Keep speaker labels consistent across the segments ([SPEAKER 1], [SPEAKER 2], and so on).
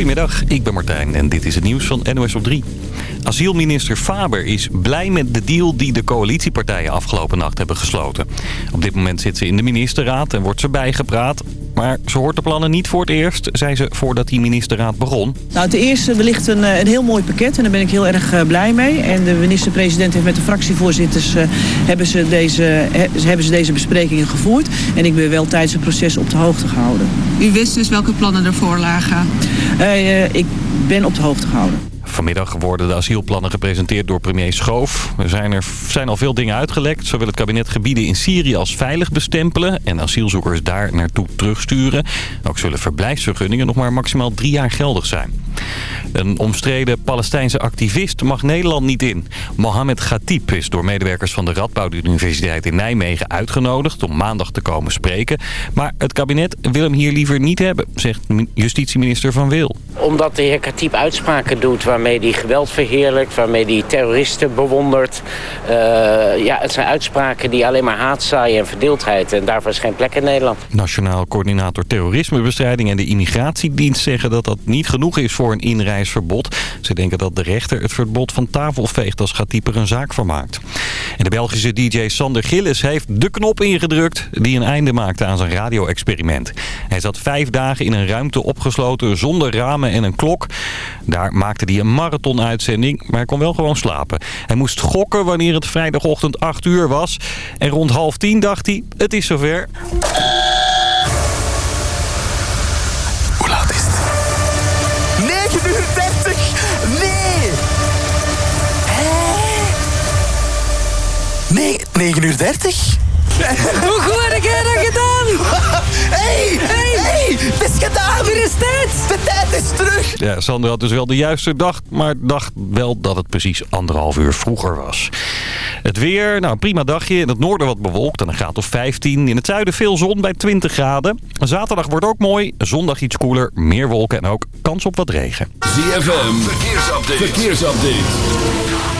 [SPEAKER 1] Goedemiddag, ik ben Martijn en dit is het nieuws van NOS op 3. Asielminister Faber is blij met de deal die de coalitiepartijen afgelopen nacht hebben gesloten. Op dit moment zit ze in de ministerraad en wordt ze bijgepraat. Maar ze hoort de plannen niet voor het eerst, zei ze voordat die ministerraad begon.
[SPEAKER 2] Nou, ten eerste wellicht een, een heel mooi pakket en daar ben ik heel erg uh, blij mee. En de minister-president heeft met de fractievoorzitters uh, hebben, ze deze, he, hebben ze deze besprekingen gevoerd. En ik ben wel tijdens het proces op de hoogte gehouden.
[SPEAKER 3] U wist dus welke plannen ervoor lagen?
[SPEAKER 2] Uh, ik ben op de hoogte gehouden.
[SPEAKER 1] Vanmiddag worden de asielplannen gepresenteerd door premier Schoof. Er zijn, er zijn al veel dingen uitgelekt. Zo wil het kabinet gebieden in Syrië als veilig bestempelen... en asielzoekers daar naartoe terugsturen. Ook zullen verblijfsvergunningen nog maar maximaal drie jaar geldig zijn. Een omstreden Palestijnse activist mag Nederland niet in. Mohamed Ghatib is door medewerkers van de Radboud Universiteit in Nijmegen uitgenodigd... om maandag te komen spreken. Maar het kabinet wil hem hier liever niet hebben, zegt justitieminister Van Wil.
[SPEAKER 4] Omdat de heer Ghatib uitspraken doet waarmee hij geweld verheerlijkt... waarmee hij terroristen bewondert. Uh, ja, het zijn uitspraken die alleen maar haat zaaien en verdeeldheid. En daarvoor is geen plek in Nederland.
[SPEAKER 1] Nationaal coördinator terrorismebestrijding en de immigratiedienst zeggen dat dat niet genoeg is voor een inreisverbod. Ze denken dat de rechter het verbod van tafel veegt als Ghatib er een zaak van maakt. En de Belgische DJ Sander Gillis heeft de knop ingedrukt die een einde maakte aan zijn radio-experiment. Hij zat vijf dagen in een ruimte opgesloten zonder ramen en een klok. Daar maakte hij een marathon-uitzending, maar hij kon wel gewoon slapen. Hij moest gokken wanneer het vrijdagochtend 8 uur was. En rond half tien dacht hij, het is zover.
[SPEAKER 5] Hoe laat is het? 9 uur 30! Nee! Hé? Nee, 9 uur 30?
[SPEAKER 6] Hoe goed heb jij dat gedaan?
[SPEAKER 5] Hé! Hé! Hé! Het is gedaan!
[SPEAKER 6] Er is tijd!
[SPEAKER 5] De tijd is terug!
[SPEAKER 1] Ja, Sander had dus wel de juiste dag, maar dacht wel dat het precies anderhalf uur vroeger was. Het weer, nou prima dagje. In het noorden wat bewolkt en een graad of 15. In het zuiden veel zon bij 20 graden. Zaterdag wordt ook mooi. Zondag iets koeler, meer wolken en ook kans op wat regen.
[SPEAKER 7] ZFM, verkeersupdate. verkeersupdate.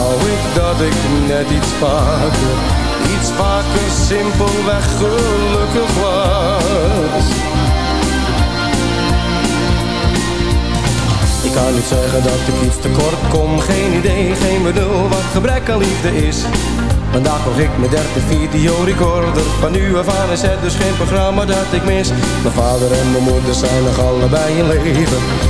[SPEAKER 8] wou ik dat ik net iets vaker, iets vaker simpelweg gelukkig was. Ik kan niet zeggen dat ik iets tekort kom, geen idee, geen bedoel wat gebrek aan liefde is. Vandaag kocht ik mijn derde videorecorder Van nu af aan is het dus geen programma dat ik mis Mijn vader en mijn moeder zijn nog allebei in leven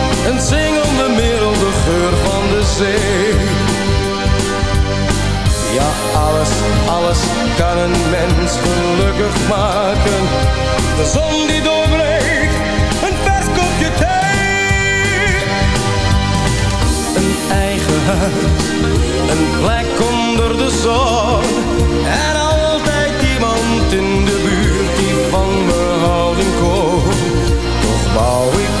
[SPEAKER 8] Een zingende middel, de geur van de zee. Ja, alles, alles kan een mens gelukkig maken. De zon die doorbreekt, een vers kopje thee. Een eigen huis, een plek onder de zon. En altijd iemand in de buurt die van me houden kon. Toch wou ik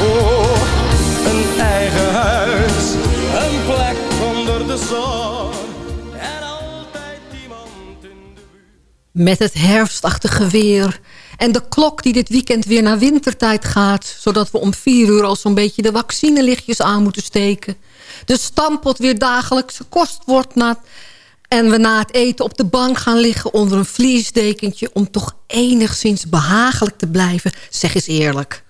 [SPEAKER 8] Oh, een eigen huis, een plek onder de zon. En altijd iemand in de
[SPEAKER 9] Met het herfstachtige weer en de klok die dit weekend weer naar wintertijd gaat... zodat we om vier uur al zo'n beetje de vaccinelichtjes aan moeten steken. De stampot weer dagelijkse kost wordt... Na, en we na het eten op de bank gaan liggen onder een vliesdekentje... om toch enigszins behagelijk te blijven. Zeg eens eerlijk.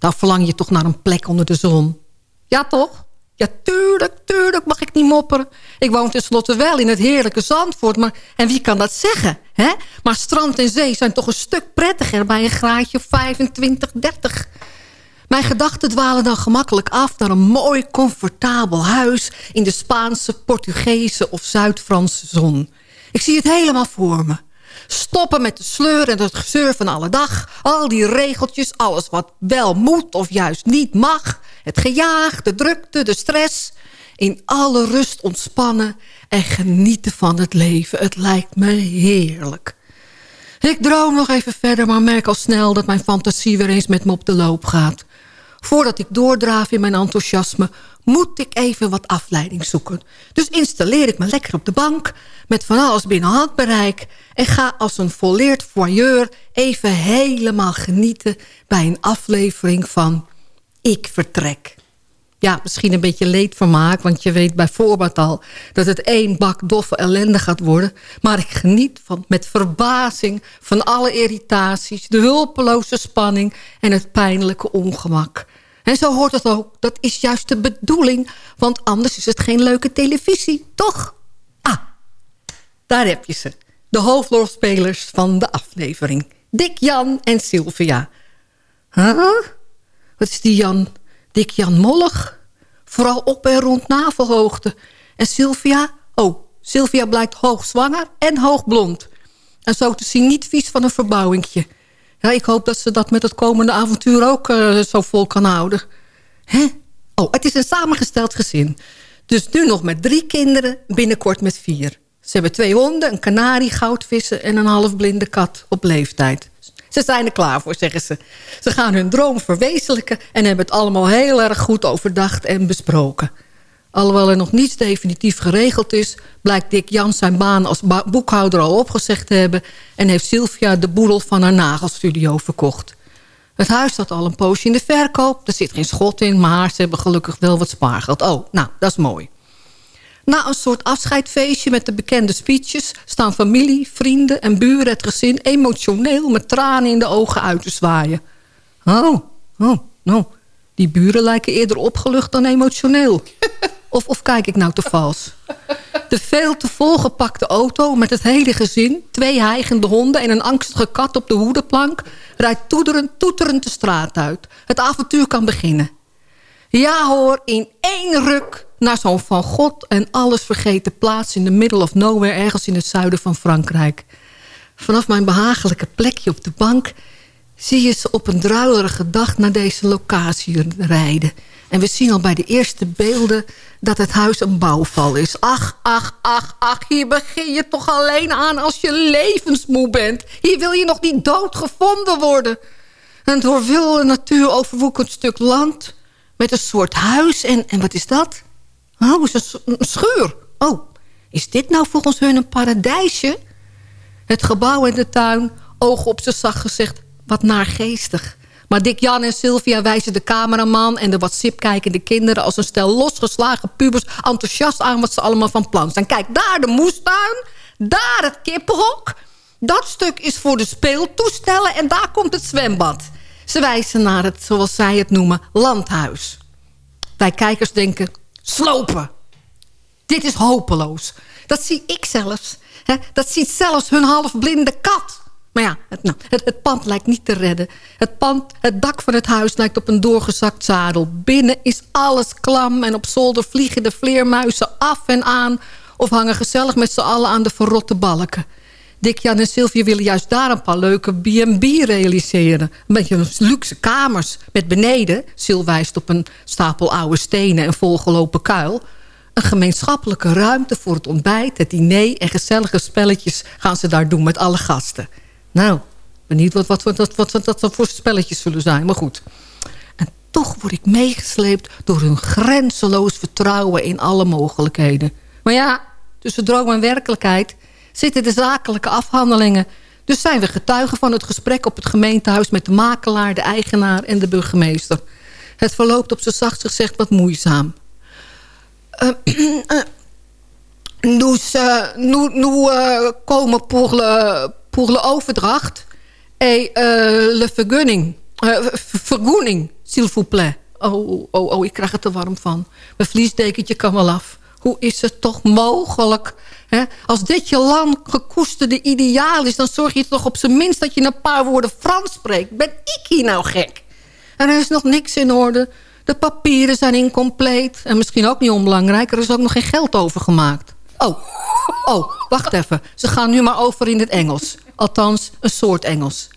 [SPEAKER 9] Dan verlang je toch naar een plek onder de zon. Ja, toch? Ja, tuurlijk, tuurlijk mag ik niet mopperen. Ik woon tenslotte wel in het heerlijke Zandvoort. Maar, en wie kan dat zeggen? Hè? Maar strand en zee zijn toch een stuk prettiger... bij een graadje 25, 30. Mijn gedachten dwalen dan gemakkelijk af naar een mooi, comfortabel huis... in de Spaanse, Portugese of Zuid-Franse zon. Ik zie het helemaal voor me. Stoppen met de sleur en het gezeur van alle dag. Al die regeltjes, alles wat wel moet of juist niet mag. Het gejaag, de drukte, de stress. In alle rust ontspannen en genieten van het leven. Het lijkt me heerlijk. Ik droom nog even verder, maar merk al snel... dat mijn fantasie weer eens met me op de loop gaat. Voordat ik doordraaf in mijn enthousiasme... moet ik even wat afleiding zoeken. Dus installeer ik me lekker op de bank... met van alles binnen handbereik... en ga als een volleerd voyeur even helemaal genieten... bij een aflevering van Ik Vertrek. Ja, misschien een beetje leedvermaak... want je weet bij voorbaat al dat het één bak doffe ellende gaat worden. Maar ik geniet van, met verbazing van alle irritaties... de hulpeloze spanning en het pijnlijke ongemak... En zo hoort het ook. Dat is juist de bedoeling. Want anders is het geen leuke televisie, toch? Ah, daar heb je ze. De hoofdrolspelers van de aflevering. Dick Jan en Sylvia. Huh? Wat is die Jan? Dick Jan mollig? Vooral op en rond navelhoogte. En Sylvia? Oh, Sylvia blijkt hoogzwanger en hoogblond. En zo te zien niet vies van een verbouwingje. Ja, ik hoop dat ze dat met het komende avontuur ook uh, zo vol kan houden. Hè? Oh, het is een samengesteld gezin. Dus nu nog met drie kinderen, binnenkort met vier. Ze hebben twee honden, een kanarie, goudvissen en een halfblinde kat op leeftijd. Ze zijn er klaar voor, zeggen ze. Ze gaan hun droom verwezenlijken en hebben het allemaal heel erg goed overdacht en besproken. Alhoewel er nog niets definitief geregeld is... blijkt Dick Jans zijn baan als boekhouder al opgezegd te hebben... en heeft Sylvia de boedel van haar nagelstudio verkocht. Het huis staat al een poosje in de verkoop. Er zit geen schot in, maar ze hebben gelukkig wel wat spaargeld. Oh, nou, dat is mooi. Na een soort afscheidfeestje met de bekende speeches... staan familie, vrienden en buren het gezin... emotioneel met tranen in de ogen uit te zwaaien. Oh, oh, nou... Die buren lijken eerder opgelucht dan emotioneel. Of, of kijk ik nou te vals? De veel te volgepakte auto met het hele gezin... twee hijgende honden en een angstige kat op de hoedenplank... rijdt toeterend, toeterend de straat uit. Het avontuur kan beginnen. Ja hoor, in één ruk naar zo'n van God en alles vergeten plaats... in de middle of nowhere ergens in het zuiden van Frankrijk. Vanaf mijn behagelijke plekje op de bank... zie je ze op een druilerige dag naar deze locatie rijden... En we zien al bij de eerste beelden dat het huis een bouwval is. Ach, ach, ach, ach, hier begin je toch alleen aan als je levensmoe bent. Hier wil je nog niet dood gevonden worden. Een door wilde natuur overwoekend stuk land met een soort huis. En, en wat is dat? Oh, is een, schuur. Oh, is dit nou volgens hun een paradijsje? Het gebouw en de tuin, ogen op zijn zacht gezegd, wat naargeestig. Maar Dick, Jan en Sylvia wijzen de cameraman... en de wat sip-kijkende kinderen als een stel losgeslagen pubers... enthousiast aan wat ze allemaal van plan zijn. Kijk, daar de moestuin, daar het kippenhok. Dat stuk is voor de speeltoestellen en daar komt het zwembad. Ze wijzen naar het, zoals zij het noemen, landhuis. Wij kijkers denken, slopen. Dit is hopeloos. Dat zie ik zelfs. Hè? Dat ziet zelfs hun halfblinde kat. Maar ja, het, nou, het, het, pand lijkt niet te redden. Het, pand, het dak van het huis lijkt op een doorgezakt zadel. Binnen is alles klam en op zolder vliegen de vleermuizen af en aan... of hangen gezellig met z'n allen aan de verrotte balken. Dick, Jan en Sylvia willen juist daar een paar leuke B&B realiseren. Een beetje luxe kamers met beneden... Sil wijst op een stapel oude stenen en volgelopen kuil... Een gemeenschappelijke ruimte voor het ontbijt, het diner... en gezellige spelletjes gaan ze daar doen met alle gasten. Nou, benieuwd wat, wat, wat, wat, wat dat voor spelletjes zullen zijn. Maar goed. En toch word ik meegesleept door hun grenzeloos vertrouwen in alle mogelijkheden. Maar ja, tussen droom en werkelijkheid zitten de zakelijke afhandelingen. Dus zijn we getuigen van het gesprek op het gemeentehuis... met de makelaar, de eigenaar en de burgemeester. Het verloopt op zijn zacht gezegd wat moeizaam. Nous, nous komen pour le, overdracht et le vergunning. vergoeding, s'il vous plaît. Oh, oh, oh, ik krijg het er warm van. Mijn vliesdekentje kan wel af. Hoe is het toch mogelijk? Hè? Als dit je lang gekoesterde ideaal is... dan zorg je toch op zijn minst dat je een paar woorden Frans spreekt. Ben ik hier nou gek? En er is nog niks in orde. De papieren zijn incompleet. En misschien ook niet onbelangrijk. Er is ook nog geen geld overgemaakt. Oh, oh, wacht even. Ze gaan nu maar over in het Engels. Althans, een soort Engels.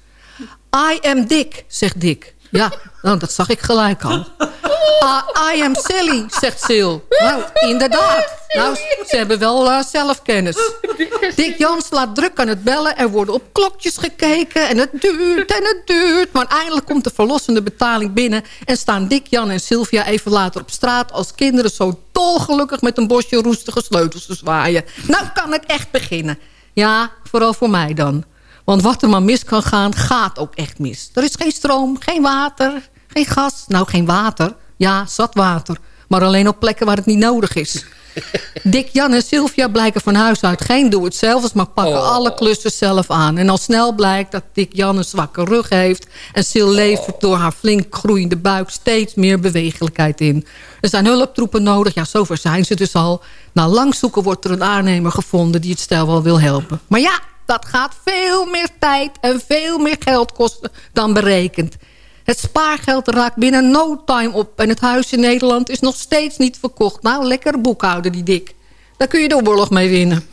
[SPEAKER 9] I am Dick, zegt Dick. Ja, nou, dat zag ik gelijk al. I, I am silly, zegt Sil. Nou, inderdaad. Nou, ze hebben wel uh, zelfkennis. Dick Jans laat druk aan het bellen. Er worden op klokjes gekeken. En het duurt en het duurt. Maar eindelijk komt de verlossende betaling binnen. En staan Dick, Jan en Sylvia even later op straat... als kinderen zo dolgelukkig met een bosje roestige sleutels te zwaaien. Nou kan het echt beginnen. Ja, vooral voor mij dan. Want wat er maar mis kan gaan, gaat ook echt mis. Er is geen stroom, geen water, geen gas. Nou, geen water. Ja, zat water. Maar alleen op plekken waar het niet nodig is. Dick, Jan en Sylvia blijken van huis uit geen doe-het-zelfs... maar pakken oh. alle klussen zelf aan. En al snel blijkt dat Dick Jan een zwakke rug heeft... en Sil levert door haar flink groeiende buik steeds meer bewegelijkheid in. Er zijn hulptroepen nodig, ja, zover zijn ze dus al. Na lang zoeken wordt er een aannemer gevonden... die het stel wel wil helpen. Maar ja, dat gaat veel meer tijd en veel meer geld kosten dan berekend. Het spaargeld raakt binnen no time op. En het huis in Nederland is nog steeds niet verkocht. Nou, lekker boekhouden die dik. Daar kun je de oorlog mee winnen.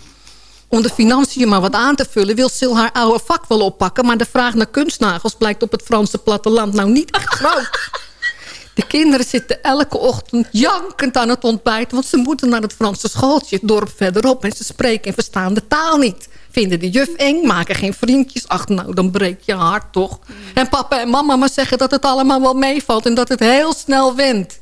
[SPEAKER 9] Om de financiën maar wat aan te vullen... wil Sil haar oude vak wel oppakken... maar de vraag naar kunstnagels blijkt op het Franse platteland nou niet echt groot. De kinderen zitten elke ochtend jankend aan het ontbijt... want ze moeten naar het Franse schooltje het dorp verderop... en ze spreken en verstaan de taal niet vinden de juf eng, maken geen vriendjes. Ach, nou, dan breekt je hart toch. En papa en mama maar zeggen dat het allemaal wel meevalt... en dat het heel snel went.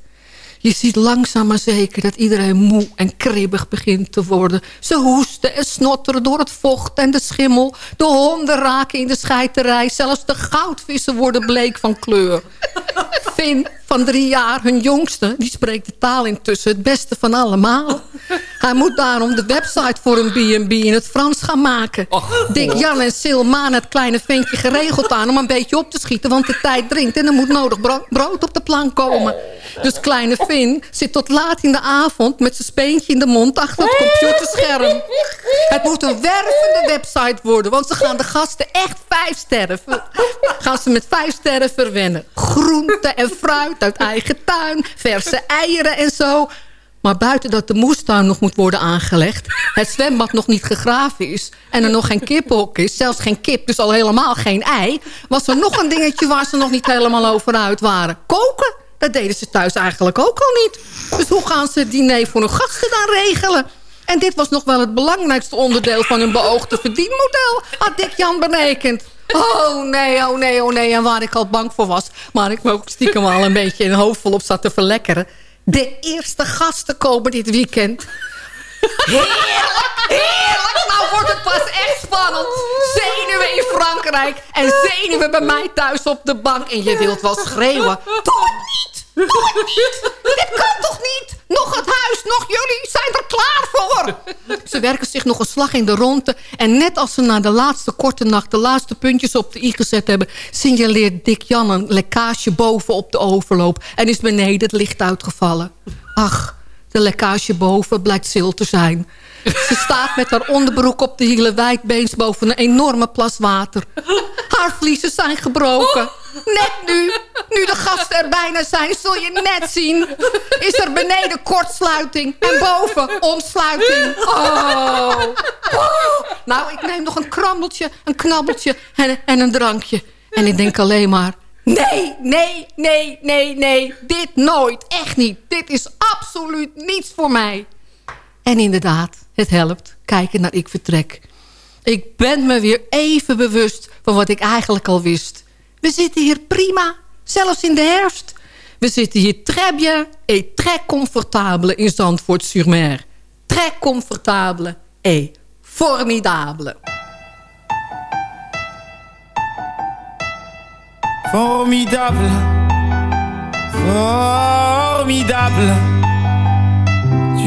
[SPEAKER 9] Je ziet langzaam maar zeker dat iedereen moe en kribbig begint te worden. Ze hoesten en snotteren door het vocht en de schimmel. De honden raken in de scheiterij. Zelfs de goudvissen worden bleek van kleur. Finn, van drie jaar, hun jongste, die spreekt de taal intussen het beste van allemaal. Hij moet daarom de website voor een B&B in het Frans gaan maken. Dick, Jan en Sil maan het kleine ventje geregeld aan... om een beetje op te schieten, want de tijd dringt... en er moet nodig brood op de plank komen. Dus kleine Finn zit tot laat in de avond... met zijn speentje in de mond achter het computerscherm. Het moet een wervende website worden... want ze gaan de gasten echt vijf sterren... gaan ze met vijf sterren verwennen. Groente en fruit uit eigen tuin, verse eieren en zo... Maar buiten dat de moestuin nog moet worden aangelegd... het zwembad nog niet gegraven is... en er nog geen kippenhok is, zelfs geen kip, dus al helemaal geen ei... was er nog een dingetje waar ze nog niet helemaal over uit waren. Koken, dat deden ze thuis eigenlijk ook al niet. Dus hoe gaan ze het diner voor hun gasten dan regelen? En dit was nog wel het belangrijkste onderdeel van hun beoogde verdienmodel... had Dick Jan berekend. Oh nee, oh nee, oh nee. En waar ik al bang voor was. Maar ik me ook stiekem al een beetje in hoofd vol op zat te verlekkeren de eerste gasten komen dit weekend. wordt het pas echt spannend. Zenuwen in Frankrijk en zenuwen bij mij thuis op de bank. En je wilt wel schreeuwen. Toch niet, toch niet. Dit kan toch niet? Nog het huis, nog jullie zijn er klaar voor. Ze werken zich nog een slag in de ronde. En net als ze na de laatste korte nacht de laatste puntjes op de i gezet hebben... signaleert Dick Jan een lekkage boven op de overloop. En is beneden het licht uitgevallen. Ach, de lekkage boven blijkt zil te zijn. Ze staat met haar onderbroek op de hielen wijdbeens boven een enorme plas water. Haar vliezen zijn gebroken. Net nu, nu de gasten er bijna zijn, zul je net zien. Is er beneden kortsluiting en boven ontsluiting. Oh. Nou, ik neem nog een krabbeltje, een knabbeltje en, en een drankje. En ik denk alleen maar... Nee, nee, nee, nee, nee. Dit nooit. Echt niet. Dit is absoluut niets voor mij. En inderdaad, het helpt. Kijken naar ik vertrek. Ik ben me weer even bewust van wat ik eigenlijk al wist. We zitten hier prima, zelfs in de herfst. We zitten hier très bien et très confortable in Zandvoort-sur-Mer. Très confortable et formidable.
[SPEAKER 10] Formidable, formidable.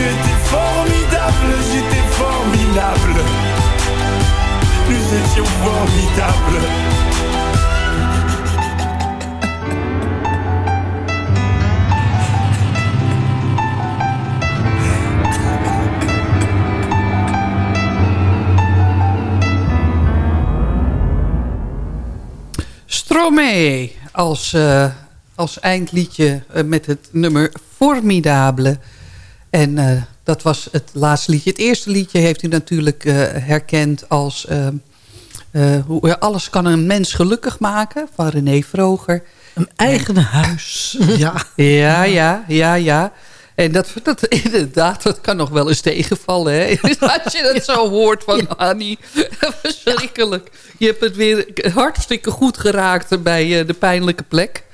[SPEAKER 10] Tu étais formidable, j'étais formidable Nous étions formidables
[SPEAKER 11] Stromae als, uh, als eindliedje uh, met het nummer Formidable. En uh, dat was het laatste liedje. Het eerste liedje heeft u natuurlijk herkend als... hoe, alles kan een mens gelukkig maken, van René Vroger.
[SPEAKER 12] Een eigen en, huis.
[SPEAKER 11] ja. ja, ja, ja, ja. En dat, dat, inderdaad, dat kan nog wel eens tegenvallen. Hè? Als je dat zo hoort van ja. Annie. Verschrikkelijk. Je hebt het weer hartstikke goed geraakt bij de pijnlijke plek.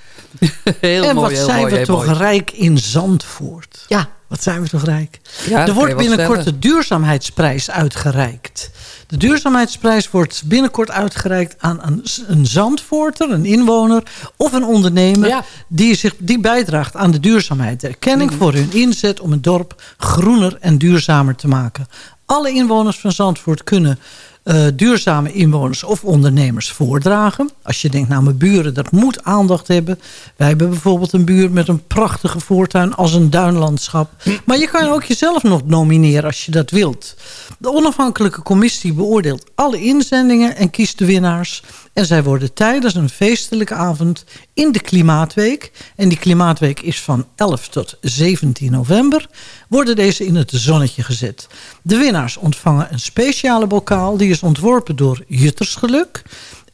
[SPEAKER 12] heel en
[SPEAKER 11] mooi,
[SPEAKER 12] wat
[SPEAKER 11] heel
[SPEAKER 12] zijn
[SPEAKER 11] mooi,
[SPEAKER 12] we
[SPEAKER 11] heel
[SPEAKER 12] toch
[SPEAKER 11] mooi.
[SPEAKER 12] rijk in Zandvoort.
[SPEAKER 9] Ja.
[SPEAKER 12] Wat zijn we toch rijk.
[SPEAKER 11] Ja,
[SPEAKER 12] er wordt binnenkort de duurzaamheidsprijs uitgereikt. De duurzaamheidsprijs wordt binnenkort uitgereikt aan een, een Zandvoorter, een inwoner of een ondernemer...
[SPEAKER 11] Ja.
[SPEAKER 12] Die, zich, die bijdraagt aan de duurzaamheid. De erkenning mm. voor hun inzet om het dorp groener en duurzamer te maken. Alle inwoners van Zandvoort kunnen uh, duurzame inwoners of ondernemers voordragen. Als je denkt, nou mijn buren, dat moet aandacht hebben. Wij hebben bijvoorbeeld een buur met een prachtige voortuin als een duinlandschap. Maar je kan ook jezelf nog nomineren als je dat wilt. De onafhankelijke commissie beoordeelt alle inzendingen en kiest de winnaars. En zij worden tijdens een feestelijke avond in de Klimaatweek... en die Klimaatweek is van 11 tot 17 november... worden deze in het zonnetje gezet. De winnaars ontvangen een speciale bokaal... die is ontworpen door Juttersgeluk...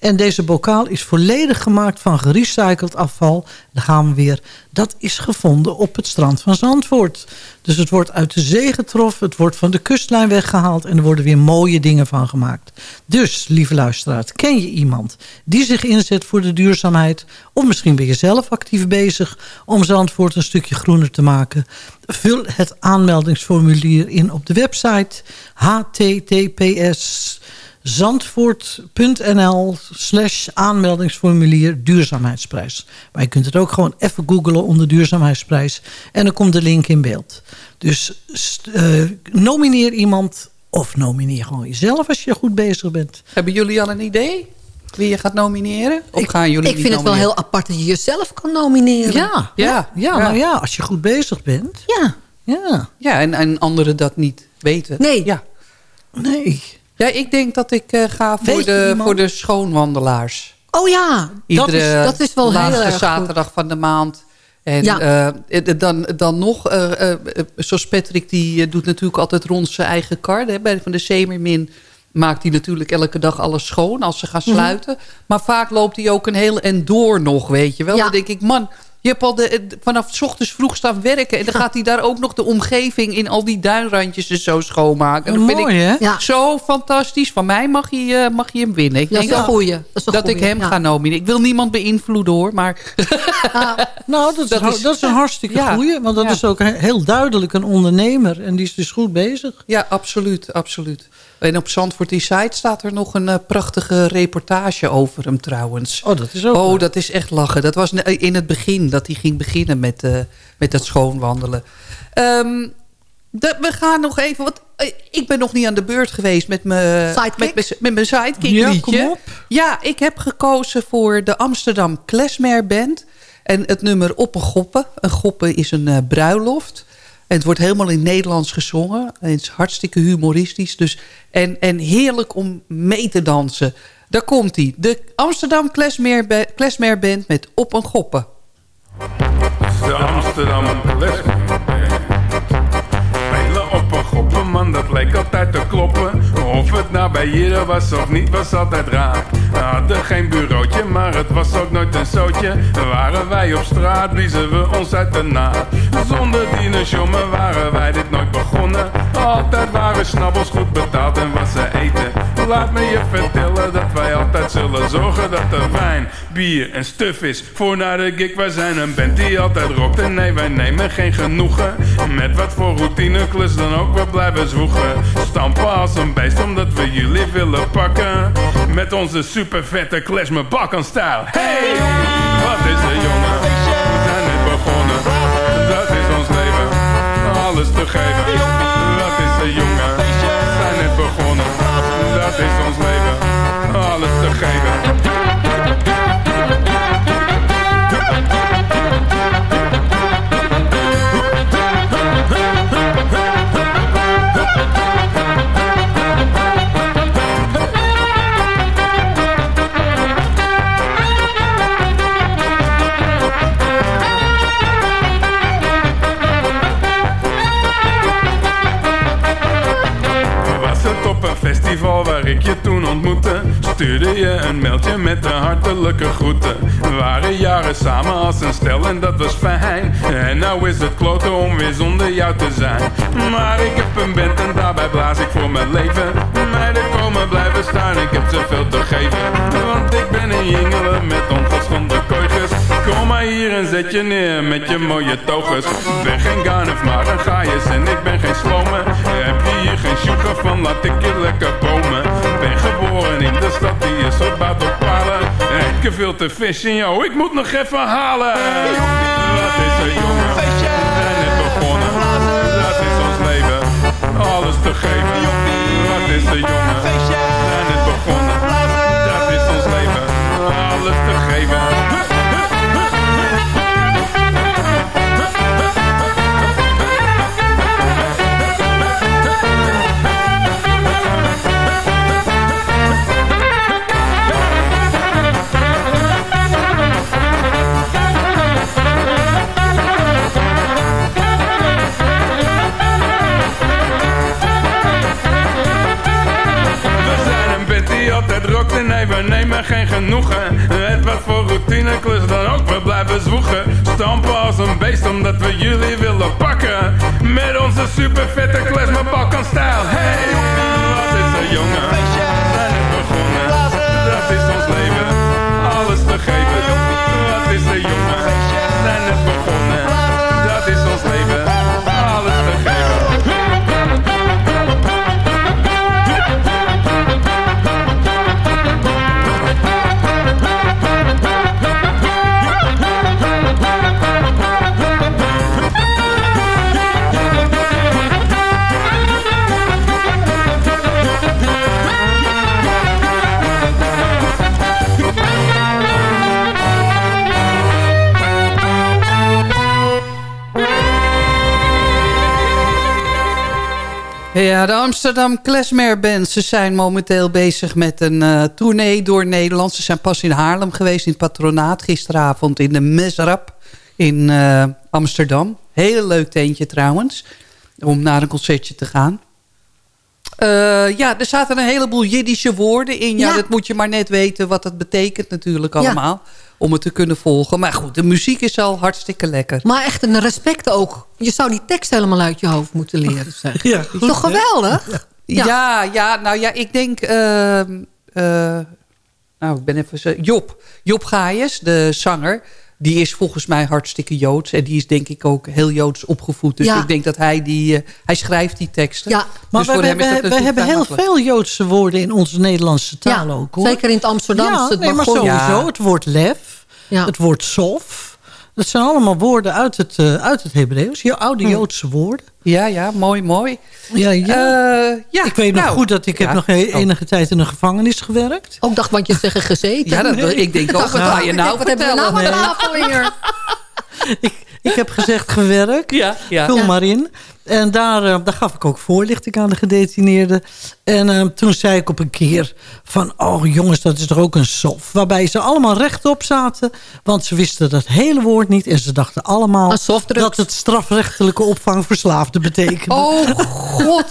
[SPEAKER 12] En deze bokaal is volledig gemaakt van gerecycled afval. Dan gaan we weer. Dat is gevonden op het strand van Zandvoort. Dus het wordt uit de zee getroffen. Het wordt van de kustlijn weggehaald. En er worden weer mooie dingen van gemaakt. Dus, lieve luisteraar, ken je iemand die zich inzet voor de duurzaamheid? Of misschien ben je zelf actief bezig om Zandvoort een stukje groener te maken? Vul het aanmeldingsformulier in op de website https zandvoort.nl slash aanmeldingsformulier duurzaamheidsprijs. Maar je kunt het ook gewoon even googlen onder duurzaamheidsprijs. En dan komt de link in beeld. Dus uh, nomineer iemand of nomineer gewoon jezelf als je goed bezig bent.
[SPEAKER 11] Hebben jullie al een idee? Wie je gaat nomineren? Of gaan jullie
[SPEAKER 9] ik vind het wel heel apart dat je jezelf kan nomineren.
[SPEAKER 12] Ja, ja, ja, ja, nou ja, als je goed bezig bent.
[SPEAKER 9] Ja.
[SPEAKER 12] Ja,
[SPEAKER 11] ja en, en anderen dat niet weten.
[SPEAKER 9] Nee.
[SPEAKER 11] Ja.
[SPEAKER 12] Nee.
[SPEAKER 11] Ja, ik denk dat ik uh, ga voor de, voor de schoonwandelaars.
[SPEAKER 9] Oh ja,
[SPEAKER 11] Iedere
[SPEAKER 9] dat is, dat is wel
[SPEAKER 11] laatste
[SPEAKER 9] heel erg
[SPEAKER 11] zaterdag
[SPEAKER 9] goed.
[SPEAKER 11] van de maand. En
[SPEAKER 9] ja.
[SPEAKER 11] uh, dan, dan nog, uh, zoals Patrick, die doet natuurlijk altijd rond zijn eigen kar. Hè, bij van de Semermin maakt hij natuurlijk elke dag alles schoon als ze gaan sluiten. Mm -hmm. Maar vaak loopt hij ook een hele en door nog, weet je wel.
[SPEAKER 9] Ja.
[SPEAKER 11] Dan denk ik, man, je hebt al de, vanaf s ochtends vroeg staan werken. En dan gaat hij daar ook nog de omgeving in al die duinrandjes en zo schoonmaken. Dat
[SPEAKER 12] Mooi,
[SPEAKER 11] vind ik
[SPEAKER 12] hè?
[SPEAKER 9] Ja.
[SPEAKER 11] zo fantastisch. Van mij mag je, mag je hem winnen. Ik
[SPEAKER 9] Dat is
[SPEAKER 11] denk
[SPEAKER 9] een goeie. Dat, is een
[SPEAKER 11] dat
[SPEAKER 9] goeie.
[SPEAKER 11] ik hem
[SPEAKER 9] ja.
[SPEAKER 11] ga nomineren. Ik wil niemand beïnvloeden hoor, maar...
[SPEAKER 9] Ah,
[SPEAKER 12] Nou, dat is,
[SPEAKER 11] Dat
[SPEAKER 12] dat
[SPEAKER 11] is-
[SPEAKER 12] dat is een hartstikke
[SPEAKER 11] Ja.
[SPEAKER 12] goeie. Want dat
[SPEAKER 11] Ja.
[SPEAKER 12] is ook he- heel duidelijk een ondernemer. En die is dus goed bezig.
[SPEAKER 11] Ja, absoluut, absoluut. En op Zandvoort Site staat er nog een eh, prachtige reportage over hem trouwens.
[SPEAKER 12] Oh, dat is ook
[SPEAKER 11] Oh,
[SPEAKER 12] leuk.
[SPEAKER 11] dat is echt lachen. Dat was ne- in het begin dat hij ging beginnen met, eh met het schoonwandelen. Ehm, de- we gaan nog even... Want, eh, ik ben nog niet aan de beurt geweest met mijn
[SPEAKER 9] Sidekick?
[SPEAKER 11] met, met mijn sidekick
[SPEAKER 12] Ja,
[SPEAKER 11] liedje.
[SPEAKER 12] kom op.
[SPEAKER 11] Ja, ik heb gekozen voor de Amsterdam Klesmer Band. En het nummer Op een Goppen. Een goppen is een eh, bruiloft. Het wordt helemaal in Nederlands gezongen. En het is hartstikke humoristisch. Dus, en, en heerlijk om mee te dansen. Daar komt hij. De Amsterdam Klesmer, Ba- Klesmer Band met Op een Goppen.
[SPEAKER 13] De Amsterdam Klesmer. Op een goppenman, dat leek altijd te kloppen. Of het nou bij Jere was of niet, was altijd raar. Hadden geen bureautje, maar het was ook nooit een zootje. Waren wij op straat, bliezen we ons uit de naad. Zonder dienersjommen waren wij dit nooit begonnen. Altijd waren snabbels goed betaald en was ze eten. Laat me je vertellen dat wij altijd zullen zorgen dat er wijn, bier en stuf is. Voor naar de gig, wij zijn een band die altijd rokt. En nee, wij nemen geen genoegen. Met wat voor routineklus dan ook, we blijven zwoegen. Stampen als een beest omdat we jullie willen pakken. Met onze super vette clash met bakkenstijl. Hey, wat is er jongen? We zijn net begonnen. Dat is ons leven. Alles te geven. Wat is er jongen? We zijn net begonnen. Dat is ons leven. Alles te geven. Waar ik je toen ontmoette? Stuurde je een mailtje met de hartelijke groeten. We waren jaren samen als een stel en dat was fijn. En nou is het kloten om weer zonder jou te zijn. Maar ik heb een band en daarbij blaas ik voor mijn leven. Meiden komen blijven staan, ik heb zoveel te geven. Want ik ben een jingelen met ongeschonden kooitjes. Kom maar hier en zet je neer met je mooie toges. Ben geen Garnef, maar een gaaiers en ik ben geen slome. Heb je hier van, laat ik je lekker bomen. Ben geboren in de stad die is opbouwt op palen. Heb veel te vissen, yo, ik moet nog even halen. Wat is er jongen? We zijn net begonnen. Dat is ons leven. Alles te geven. Wat is er jongen? We zijn net begonnen. Dat is ons leven. Alles te geven. We nemen geen genoegen. Het wat voor routineklus dan ook, we blijven zwoegen. Stampen als een beest omdat we jullie willen pakken. Met onze super vette kles met Balkanstijl. Hey, wat is er jongen? We zijn net begonnen. Dat is ons leven. Alles te geven. Wat is er jongen? We zijn net begonnen. Dat is ons leven.
[SPEAKER 11] Ja, de Amsterdam Klesmer Band. Ze zijn momenteel bezig met een eh, tournee door Nederland. Ze zijn pas in Haarlem geweest in het patronaat. Gisteravond in de Mesrap in eh, Amsterdam. Heel leuk tentje trouwens. Om naar een concertje te gaan. Eh, ja, er zaten een heleboel Jiddische woorden in. Ja,
[SPEAKER 9] Ja.
[SPEAKER 11] dat moet je maar net weten wat het betekent natuurlijk
[SPEAKER 9] Ja.
[SPEAKER 11] allemaal. Om het te kunnen volgen. Maar goed, de muziek is al hartstikke lekker.
[SPEAKER 9] Maar echt een respect ook. Je zou die tekst helemaal uit je hoofd moeten leren. Zeg.
[SPEAKER 11] Ja,
[SPEAKER 9] toch geweldig?
[SPEAKER 11] Ja. ja, nou ja, ik denk... ehm, eh, nou, ik ben even... Job. Job Gaius, de zanger... Die is volgens mij hartstikke Joods. En die is denk ik ook heel Joods opgevoed. Dus
[SPEAKER 9] Ja.
[SPEAKER 11] ik denk dat hij die... eh, hij schrijft die teksten.
[SPEAKER 9] Ja.
[SPEAKER 12] Maar
[SPEAKER 11] dus dat
[SPEAKER 12] we, hebben heel
[SPEAKER 11] makkelijk.
[SPEAKER 12] veel Joodse woorden in onze Nederlandse taal
[SPEAKER 9] Ja,
[SPEAKER 12] ook. Hoor.
[SPEAKER 9] zeker in het Amsterdamse,
[SPEAKER 12] Ja, nee, maar sowieso.
[SPEAKER 11] Ja.
[SPEAKER 12] Het woord lef, het woord sof. Dat zijn allemaal woorden uit het, eh, uit het Hebreeuws. Je oude Joodse woorden.
[SPEAKER 11] Ja, ja, mooi, mooi.
[SPEAKER 12] Ja, ja.
[SPEAKER 11] Eh, ja,
[SPEAKER 12] ik weet nog
[SPEAKER 11] nou,
[SPEAKER 12] goed dat ik heb nog e-
[SPEAKER 11] Oh.
[SPEAKER 12] enige tijd in een gevangenis gewerkt.
[SPEAKER 9] Ook dacht wat je zeggen gezeten.
[SPEAKER 11] Ja, dat, ik denk ook. Wat ga je nou
[SPEAKER 9] Wat hebben we nou hier?
[SPEAKER 12] Ik heb gezegd gewerkt.
[SPEAKER 11] Ja, ja.
[SPEAKER 12] Vul
[SPEAKER 11] Ja.
[SPEAKER 12] maar in. En daar, eh, daar gaf ik ook voorlichting aan de gedetineerden. En eh, toen zei ik op een keer van... oh jongens, dat is toch ook een sof. Waarbij ze allemaal rechtop zaten. Want ze wisten dat hele woord niet. En ze dachten allemaal dat het strafrechtelijke opvang verslaafde betekende.
[SPEAKER 11] Oh god.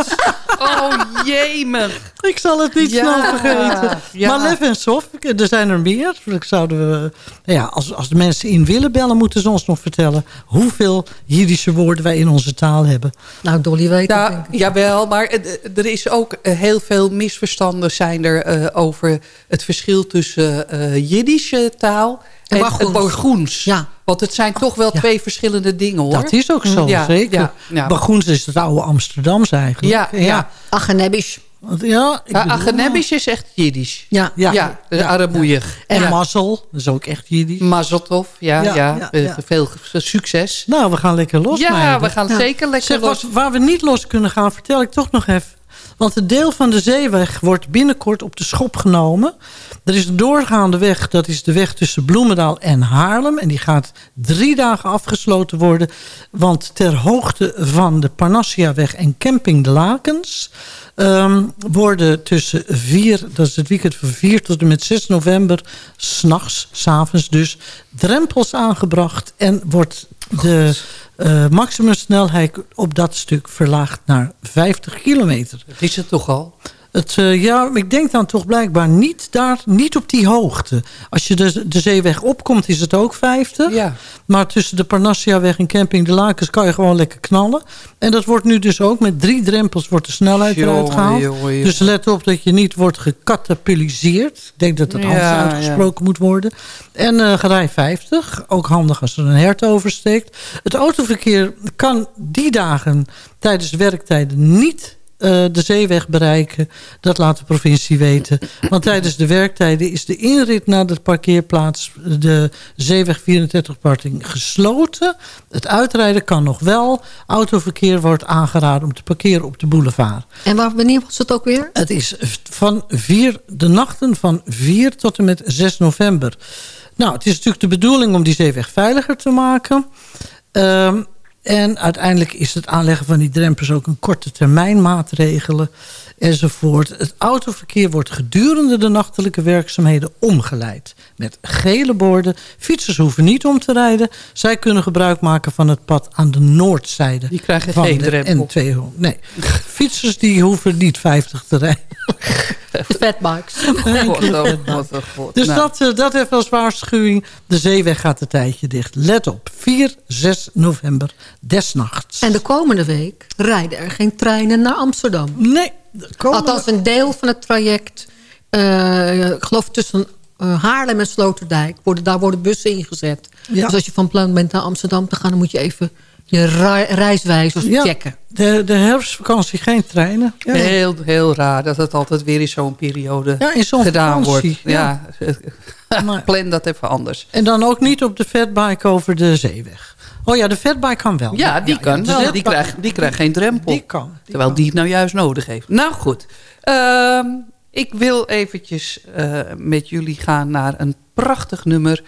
[SPEAKER 11] Oh jemig.
[SPEAKER 12] Ik zal het niet
[SPEAKER 11] Ja,
[SPEAKER 12] snel vergeten.
[SPEAKER 11] ja.
[SPEAKER 12] Maar Lef en Sof, er zijn er meer. Zouden we, ja, als, als de mensen in willen bellen, moeten ze ons nog vertellen... hoeveel Jiddische woorden wij in onze taal hebben.
[SPEAKER 9] Nou, Dolly weet het,
[SPEAKER 11] Nou,
[SPEAKER 9] denk ik.
[SPEAKER 11] jawel, maar eh, er is ook eh, heel veel misverstanden zijn er eh, over het verschil tussen eh Jiddische taal
[SPEAKER 9] En Burgoens. Ja.
[SPEAKER 11] Want het zijn toch wel twee verschillende dingen hoor.
[SPEAKER 12] Dat is ook zo,
[SPEAKER 11] Ja,
[SPEAKER 12] zeker.
[SPEAKER 11] Ja, ja.
[SPEAKER 12] Bagoens is het oude Amsterdams eigenlijk.
[SPEAKER 11] Ja, ja.
[SPEAKER 12] Ja, ik bedoel-
[SPEAKER 11] is echt Jiddisch.
[SPEAKER 9] Ja.
[SPEAKER 12] Ja.
[SPEAKER 11] Ja.
[SPEAKER 12] En mazzel, dat is ook echt Jiddisch.
[SPEAKER 11] Mazeltov, ja,
[SPEAKER 12] Ja,
[SPEAKER 11] Eh. Veel succes.
[SPEAKER 12] Nou, we gaan lekker los,
[SPEAKER 11] Ja,
[SPEAKER 12] meiden.
[SPEAKER 11] we gaan zeker lekker
[SPEAKER 12] Zeg,
[SPEAKER 11] los.
[SPEAKER 12] wat- waar we niet los kunnen gaan, vertel ik toch nog even. Want het deel van de zeeweg wordt binnenkort op de schop genomen. Er is een doorgaande weg, dat is de weg tussen Bloemendaal en Haarlem. En die gaat drie dagen afgesloten worden. Want ter hoogte van de Parnassiaweg en Camping de Lakens... ehm, worden tussen 4, dat is het weekend van 4 tot en met 6 november... s'nachts, s'avonds dus, drempels aangebracht... en wordt de eh, maximumsnelheid op dat stuk verlaagd naar 50 kilometer.
[SPEAKER 11] Dat is het toch al?
[SPEAKER 12] Het, eh, ja, ik denk dan toch blijkbaar niet, daar, niet op die hoogte. Als je de, de zeeweg opkomt is het ook 50.
[SPEAKER 11] Ja.
[SPEAKER 12] Maar tussen de Parnassiaweg en Camping de Lakens kan je gewoon lekker knallen. En dat wordt nu dus ook met drie drempels wordt de snelheid
[SPEAKER 11] Jongen,
[SPEAKER 12] eruit gehaald.
[SPEAKER 11] jongen, jongen.
[SPEAKER 12] Dus let op dat je niet wordt gecatapulliseerd. Ik denk dat dat anders
[SPEAKER 11] ja.
[SPEAKER 12] uitgesproken moet worden. En eh gerij 50. Ook handig als er een hert oversteekt. Het autoverkeer kan die dagen tijdens de werktijden niet de zeeweg bereiken. Dat laat de provincie weten. Want tijdens de werktijden is de inrit naar de parkeerplaats... de zeeweg 34 parking gesloten. Het uitrijden kan nog wel. Autoverkeer wordt aangeraden om te parkeren op de boulevard.
[SPEAKER 9] En waar, wanneer was het ook weer?
[SPEAKER 12] Het is van vier, de nachten van 4 tot en met 6 november. Nou, het is natuurlijk de bedoeling om die zeeweg veiliger te maken. Ehm, en uiteindelijk is het aanleggen van die drempels ook een korte termijn maatregelen enzovoort. Het autoverkeer wordt gedurende de nachtelijke werkzaamheden omgeleid. Met gele borden. Fietsers hoeven niet om te rijden. Zij kunnen gebruik maken van het pad aan de noordzijde.
[SPEAKER 11] Die krijgen
[SPEAKER 12] van
[SPEAKER 11] geen
[SPEAKER 12] de
[SPEAKER 11] drempel.
[SPEAKER 12] N200. Nee, fietsers die hoeven niet 50 te rijden.
[SPEAKER 9] De fatbikes.
[SPEAKER 11] God.
[SPEAKER 12] Dus
[SPEAKER 11] Nou.
[SPEAKER 12] dat, eh, dat even als waarschuwing. De zeeweg gaat een tijdje dicht. Let op, 4, 6 november, desnachts.
[SPEAKER 9] En de komende week rijden er geen treinen naar Amsterdam.
[SPEAKER 12] Nee.
[SPEAKER 9] Althans, een deel van het traject... eh, ik geloof tussen eh, Haarlem en Sloterdijk... Worden, daar worden bussen ingezet.
[SPEAKER 12] Ja.
[SPEAKER 9] Dus als je van plan bent naar Amsterdam te gaan... dan moet je even je rei- reiswijzers
[SPEAKER 12] Ja,
[SPEAKER 9] checken.
[SPEAKER 12] De, de herfstvakantie geen treinen. Ja.
[SPEAKER 11] Heel, heel raar dat het altijd weer in zo'n periode
[SPEAKER 12] Ja, in zo'n
[SPEAKER 11] gedaan
[SPEAKER 12] vakantie,
[SPEAKER 11] wordt. Ja. Plan dat even anders.
[SPEAKER 12] En dan ook niet op de fatbike over de zeeweg. Oh ja, de fatbike kan wel.
[SPEAKER 11] Ja, die kan. Die krijgt, die krijgt geen drempel.
[SPEAKER 12] Die kan.
[SPEAKER 11] Terwijl die het nou juist nodig heeft. Nou goed. Ehm, ik wil eventjes eh, met jullie gaan naar een prachtig nummer.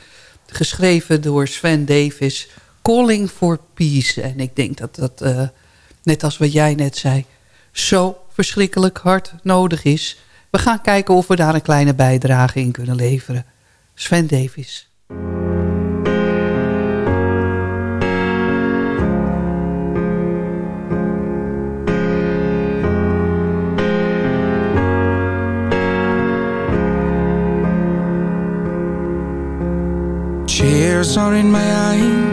[SPEAKER 11] Geschreven door Sven Davis. Calling for Peace. En ik denk dat dat, eh, net als wat jij net zei... zo verschrikkelijk hard nodig is. We gaan kijken of we daar een kleine bijdrage in kunnen leveren. Sven Davis.
[SPEAKER 14] Tears are in my eyes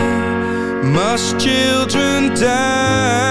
[SPEAKER 14] must children die?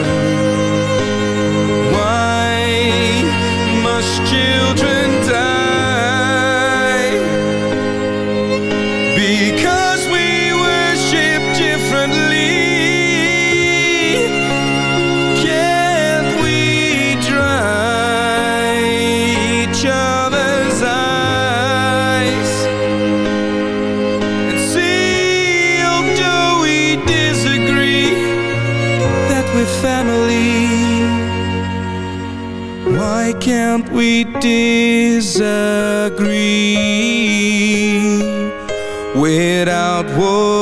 [SPEAKER 14] Why can't we disagree without war?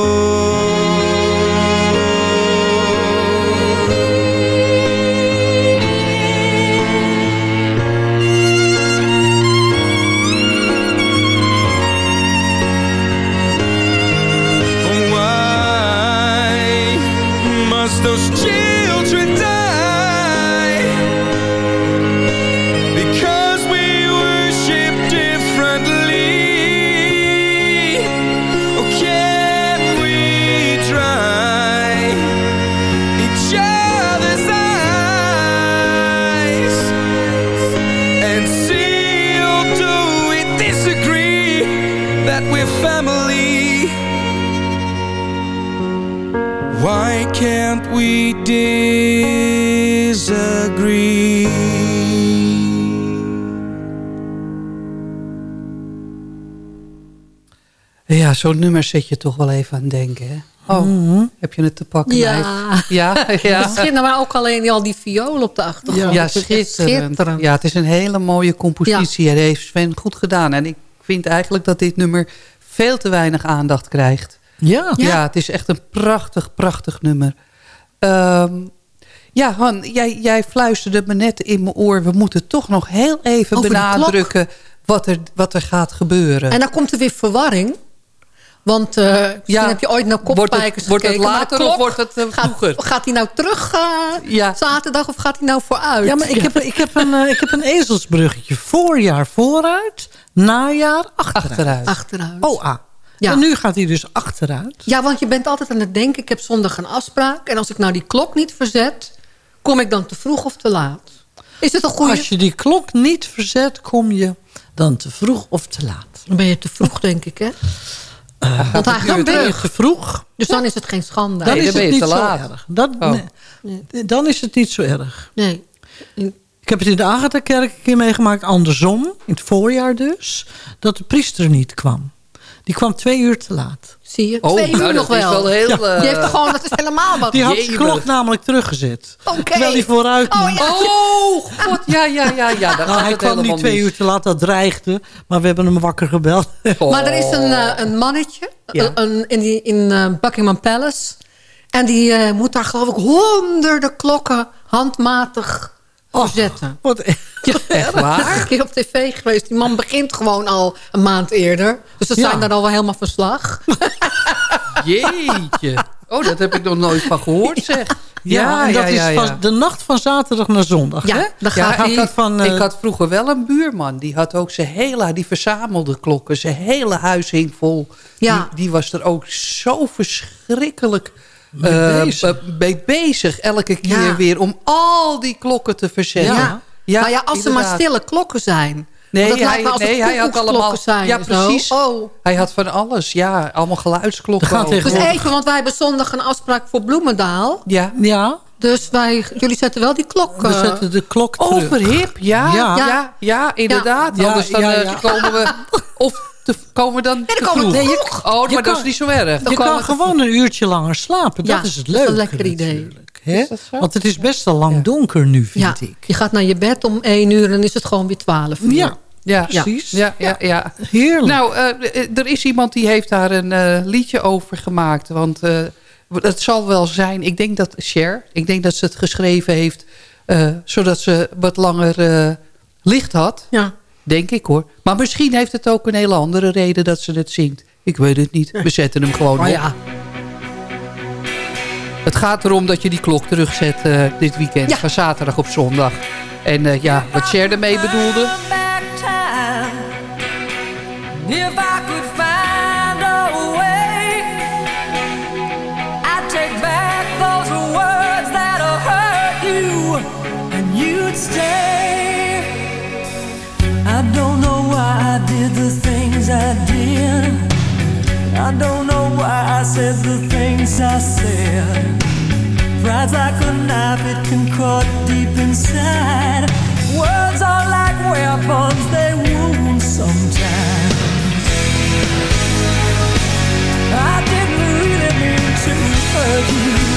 [SPEAKER 11] Zo'n nummer zet je toch wel even aan het denken, hè? Oh,
[SPEAKER 12] Mhm.
[SPEAKER 11] heb je het te pakken?
[SPEAKER 9] Ja.
[SPEAKER 11] Ja, ja.
[SPEAKER 9] Misschien maar ook alleen al die viool op de achtergrond.
[SPEAKER 11] Ja,
[SPEAKER 9] Het is echt
[SPEAKER 11] schitterend. Ja, het is een hele mooie compositie. En dat heeft Sven goed gedaan. En ik vind eigenlijk dat dit nummer veel te weinig aandacht krijgt.
[SPEAKER 12] Ja.
[SPEAKER 11] Ja, het is echt een prachtig, prachtig nummer. Ehm, ja, Han, jij, jij fluisterde me net in mijn oor... we moeten toch nog heel even
[SPEAKER 9] Over
[SPEAKER 11] benadrukken wat er, wat er gaat gebeuren.
[SPEAKER 9] En dan komt er weer verwarring. Want eh misschien
[SPEAKER 11] Ja.
[SPEAKER 9] heb je ooit naar
[SPEAKER 11] Wordt het-
[SPEAKER 9] kopspijkers
[SPEAKER 11] wordt het
[SPEAKER 9] gekeken.
[SPEAKER 11] later of
[SPEAKER 9] klok
[SPEAKER 11] wordt het, eh,
[SPEAKER 9] gaat,
[SPEAKER 11] vroeger?
[SPEAKER 9] gaat hij nou terug eh, zaterdag of gaat hij nou vooruit?
[SPEAKER 12] Ja, maar ik heb, ik heb, een, ik heb een ezelsbruggetje. Voorjaar vooruit, najaar achteruit.
[SPEAKER 9] Achteruit.
[SPEAKER 12] Oh, ah.
[SPEAKER 9] Ja.
[SPEAKER 12] En nu gaat hij dus achteruit.
[SPEAKER 9] Ja, want je bent altijd aan het denken... ik heb zondag een afspraak... en als ik nou die klok niet verzet... kom ik dan te vroeg of te laat? Is het een goede...
[SPEAKER 12] Als je die klok niet verzet, kom je dan te vroeg of te laat.
[SPEAKER 9] Dan ben je te vroeg, denk ik, hè?
[SPEAKER 12] Uh,
[SPEAKER 9] Want hij gaat
[SPEAKER 12] dan ben je
[SPEAKER 9] terug.
[SPEAKER 12] te vroeg.
[SPEAKER 9] Dus dan is het geen schande.
[SPEAKER 12] Dan is
[SPEAKER 11] dan
[SPEAKER 12] het
[SPEAKER 11] je
[SPEAKER 12] niet
[SPEAKER 11] te
[SPEAKER 12] zo erg. Dat,
[SPEAKER 11] Oh.
[SPEAKER 12] nee. Dan is het niet zo erg.
[SPEAKER 9] Nee.
[SPEAKER 12] Ik heb het in de Agatha-kerk een keer meegemaakt, andersom. In het voorjaar dus. Dat de priester niet kwam. Die kwam twee uur te laat.
[SPEAKER 9] Zie je?
[SPEAKER 11] Oh,
[SPEAKER 9] Twee uur
[SPEAKER 11] nou,
[SPEAKER 9] nog
[SPEAKER 11] dat is
[SPEAKER 9] wel.
[SPEAKER 11] wel heel,
[SPEAKER 9] Die
[SPEAKER 11] eh,
[SPEAKER 9] heeft gewoon... Dat is helemaal wat.
[SPEAKER 12] Die had de klok namelijk teruggezet.
[SPEAKER 9] Oké.
[SPEAKER 12] Terwijl hij vooruit
[SPEAKER 9] Oh, ja.
[SPEAKER 11] Oh, god, ja, ja, ja, ja.
[SPEAKER 12] Nou, hij kwam niet twee
[SPEAKER 11] mis.
[SPEAKER 12] uur te laat, dat dreigde. Maar we hebben hem wakker gebeld.
[SPEAKER 9] Maar er is een, eh, een mannetje
[SPEAKER 11] Ja.
[SPEAKER 9] een, in, die, in eh, Buckingham Palace. En die eh, moet daar geloof ik honderden klokken handmatig verzetten.
[SPEAKER 12] Wat
[SPEAKER 9] Ja, echt
[SPEAKER 11] waar?
[SPEAKER 9] een keer op tv geweest. Die man begint gewoon al een maand eerder. Dus ze
[SPEAKER 12] Ja.
[SPEAKER 9] zijn daar al wel helemaal van slag.
[SPEAKER 11] Jeetje. Oh, dat heb ik nog nooit van gehoord, zeg.
[SPEAKER 12] Ja, en dat is van de nacht van zaterdag naar zondag.
[SPEAKER 9] Ja,
[SPEAKER 12] hè?
[SPEAKER 9] dan
[SPEAKER 11] Ja,
[SPEAKER 9] gaat
[SPEAKER 11] ik, had,
[SPEAKER 12] van, eh,
[SPEAKER 11] ik had vroeger wel een buurman. Die had ook zijn hele... Die verzamelde klokken. Zijn hele huis hing vol.
[SPEAKER 9] Ja.
[SPEAKER 11] Die, die was er ook zo verschrikkelijk
[SPEAKER 12] Mee
[SPEAKER 11] eh,
[SPEAKER 12] bezig.
[SPEAKER 11] mee bezig. Elke keer
[SPEAKER 9] Ja.
[SPEAKER 11] weer om al die klokken te verzetten.
[SPEAKER 9] Ja.
[SPEAKER 11] Ja,
[SPEAKER 9] maar ja, als er maar stille klokken zijn.
[SPEAKER 11] Nee,
[SPEAKER 9] dat
[SPEAKER 11] hij,
[SPEAKER 9] lijkt me als
[SPEAKER 11] nee,
[SPEAKER 9] het
[SPEAKER 11] hij had allemaal...
[SPEAKER 9] zijn
[SPEAKER 11] ja, precies.
[SPEAKER 9] Oh.
[SPEAKER 11] Hij had van alles. Ja, allemaal geluidsklokken.
[SPEAKER 9] Dus even, want wij hebben zondag een afspraak voor Bloemendaal.
[SPEAKER 11] Ja.
[SPEAKER 12] Ja,
[SPEAKER 9] Dus wij, jullie zetten wel die klok.
[SPEAKER 12] we
[SPEAKER 9] eh,
[SPEAKER 12] zetten de klok terug.
[SPEAKER 11] Overhip, ja,
[SPEAKER 12] Ja.
[SPEAKER 11] ja, ja, inderdaad.
[SPEAKER 12] Ja.
[SPEAKER 11] Anders dan
[SPEAKER 12] Ja,
[SPEAKER 11] eh,
[SPEAKER 12] ja.
[SPEAKER 11] komen we... Of te, komen dan
[SPEAKER 9] dan
[SPEAKER 11] te
[SPEAKER 9] komen nee, je-
[SPEAKER 11] oh, maar dat is niet zo erg.
[SPEAKER 12] Je kan gewoon een uurtje langer slapen. Dat
[SPEAKER 9] Ja,
[SPEAKER 12] is het
[SPEAKER 9] dat is
[SPEAKER 12] leuke
[SPEAKER 9] een lekker idee.
[SPEAKER 12] hè? Want het is best al lang donker nu, vind
[SPEAKER 9] Ja,
[SPEAKER 12] ik.
[SPEAKER 9] je gaat naar je bed om één uur en dan is het gewoon weer twaalf uur.
[SPEAKER 12] Ja,
[SPEAKER 11] Ja,
[SPEAKER 12] precies.
[SPEAKER 11] Ja, ja, ja.
[SPEAKER 12] Heerlijk.
[SPEAKER 11] Nou, eh, er is iemand die heeft daar een eh, liedje over gemaakt. Want eh, het zal wel zijn, ik denk dat Cher, ik denk dat ze het geschreven heeft... zodat ze wat langer licht had.
[SPEAKER 9] Ja.
[SPEAKER 11] Denk ik hoor. Maar misschien heeft het ook een hele andere reden dat ze het zingt. Ik weet het niet. We zetten hem gewoon
[SPEAKER 9] Maar
[SPEAKER 11] op.
[SPEAKER 9] ja,
[SPEAKER 11] Het gaat erom dat je die klok terugzet eh, dit weekend.
[SPEAKER 9] Ja.
[SPEAKER 11] Van zaterdag op zondag. En eh, ja, wat Cher ermee bedoelde...
[SPEAKER 6] If I could I did. I don't know why I said the things I said. Pride's like a knife, it can cut deep inside. Words are like weapons, they wound sometimes. I didn't really mean to hurt you.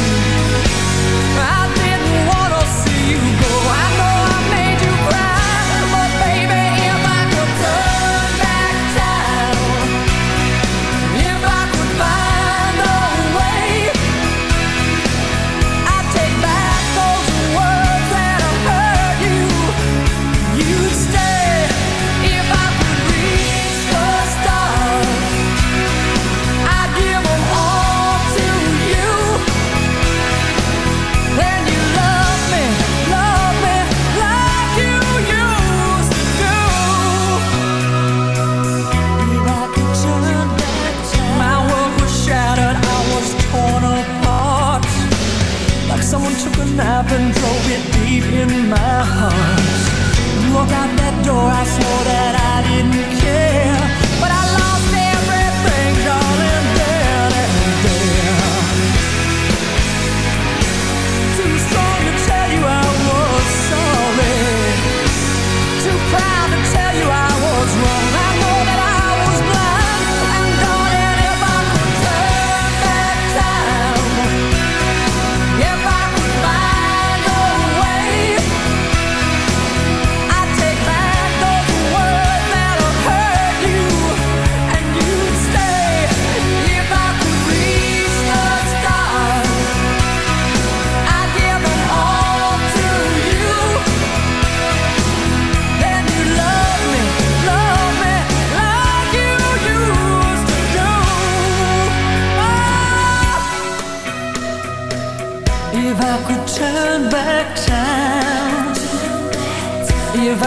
[SPEAKER 6] In my heart. Walk out that door, I swore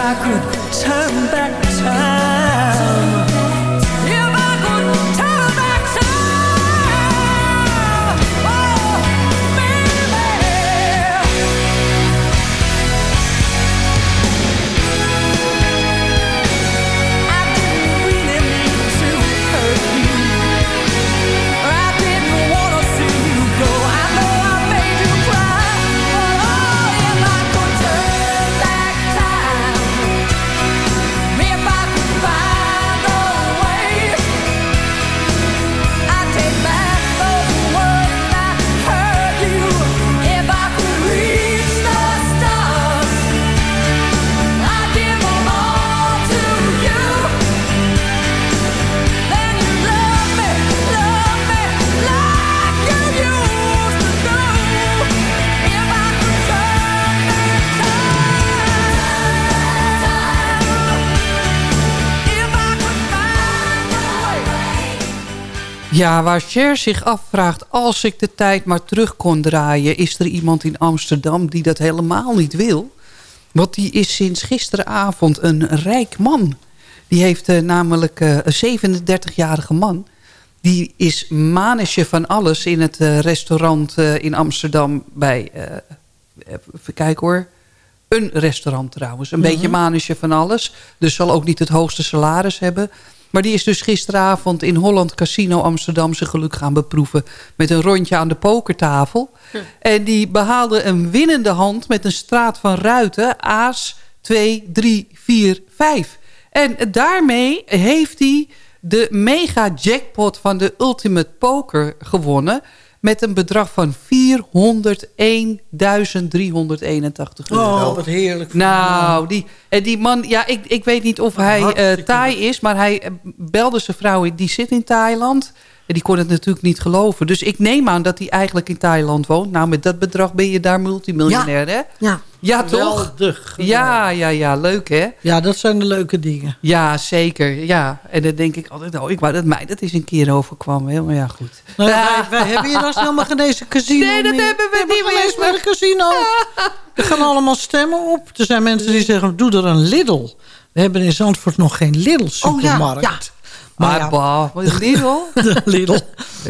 [SPEAKER 6] I could turn back
[SPEAKER 11] Ja, waar Cher zich afvraagt... als ik de tijd maar terug kon draaien... is er iemand in Amsterdam die dat helemaal niet wil. Want die is sinds gisteravond een rijk man. Die heeft eh, namelijk eh, een 37-jarige man... die is manetje van alles in het eh, restaurant in Amsterdam... bij, even kijken hoor... Een restaurant trouwens. Een
[SPEAKER 12] Mhm.
[SPEAKER 11] beetje manetje van alles. Dus zal ook niet het hoogste salaris hebben. Maar die is dus gisteravond in Holland Casino Amsterdam... zijn geluk gaan beproeven met een rondje aan de pokertafel. En die behaalde een winnende hand met een straat van ruiten. Aas 2, 3, 4, 5. En daarmee heeft hij de mega jackpot van de Ultimate Poker gewonnen... met een bedrag van 401.381 euro.
[SPEAKER 12] Oh, wat heerlijk.
[SPEAKER 11] Nou, die, en die man, ja, ik, ik weet niet of hij eh Thai is... maar hij eh, belde zijn vrouw, die zit in Thailand... En die kon het natuurlijk niet geloven. Dus ik neem aan dat hij eigenlijk in Thailand woont. Nou, met dat bedrag ben je daar multimiljonair, hè?
[SPEAKER 9] Ja.
[SPEAKER 11] Ja, toch?
[SPEAKER 12] Geweldig.
[SPEAKER 11] Ja, ja, ja. Leuk, hè?
[SPEAKER 12] Ja, dat zijn de leuke dingen.
[SPEAKER 11] Ja, zeker. Ja. En dan denk ik altijd, oh, ik wou dat mij dat eens een keer overkwam. Hè? Maar ja, goed.
[SPEAKER 12] Nou, wij, wij hebben hier als helemaal geen deze casino
[SPEAKER 11] Nee, dat
[SPEAKER 12] meer.
[SPEAKER 11] hebben we niet
[SPEAKER 12] geen
[SPEAKER 11] meer.
[SPEAKER 12] meer een casino. Er gaan allemaal stemmen op. Er zijn mensen die zeggen, doe er een Lidl. We hebben in Zandvoort nog geen Lidl supermarkt.
[SPEAKER 9] ja.
[SPEAKER 11] Maar,
[SPEAKER 12] ja,
[SPEAKER 11] bah, wat is Lidl?
[SPEAKER 12] de Lidl.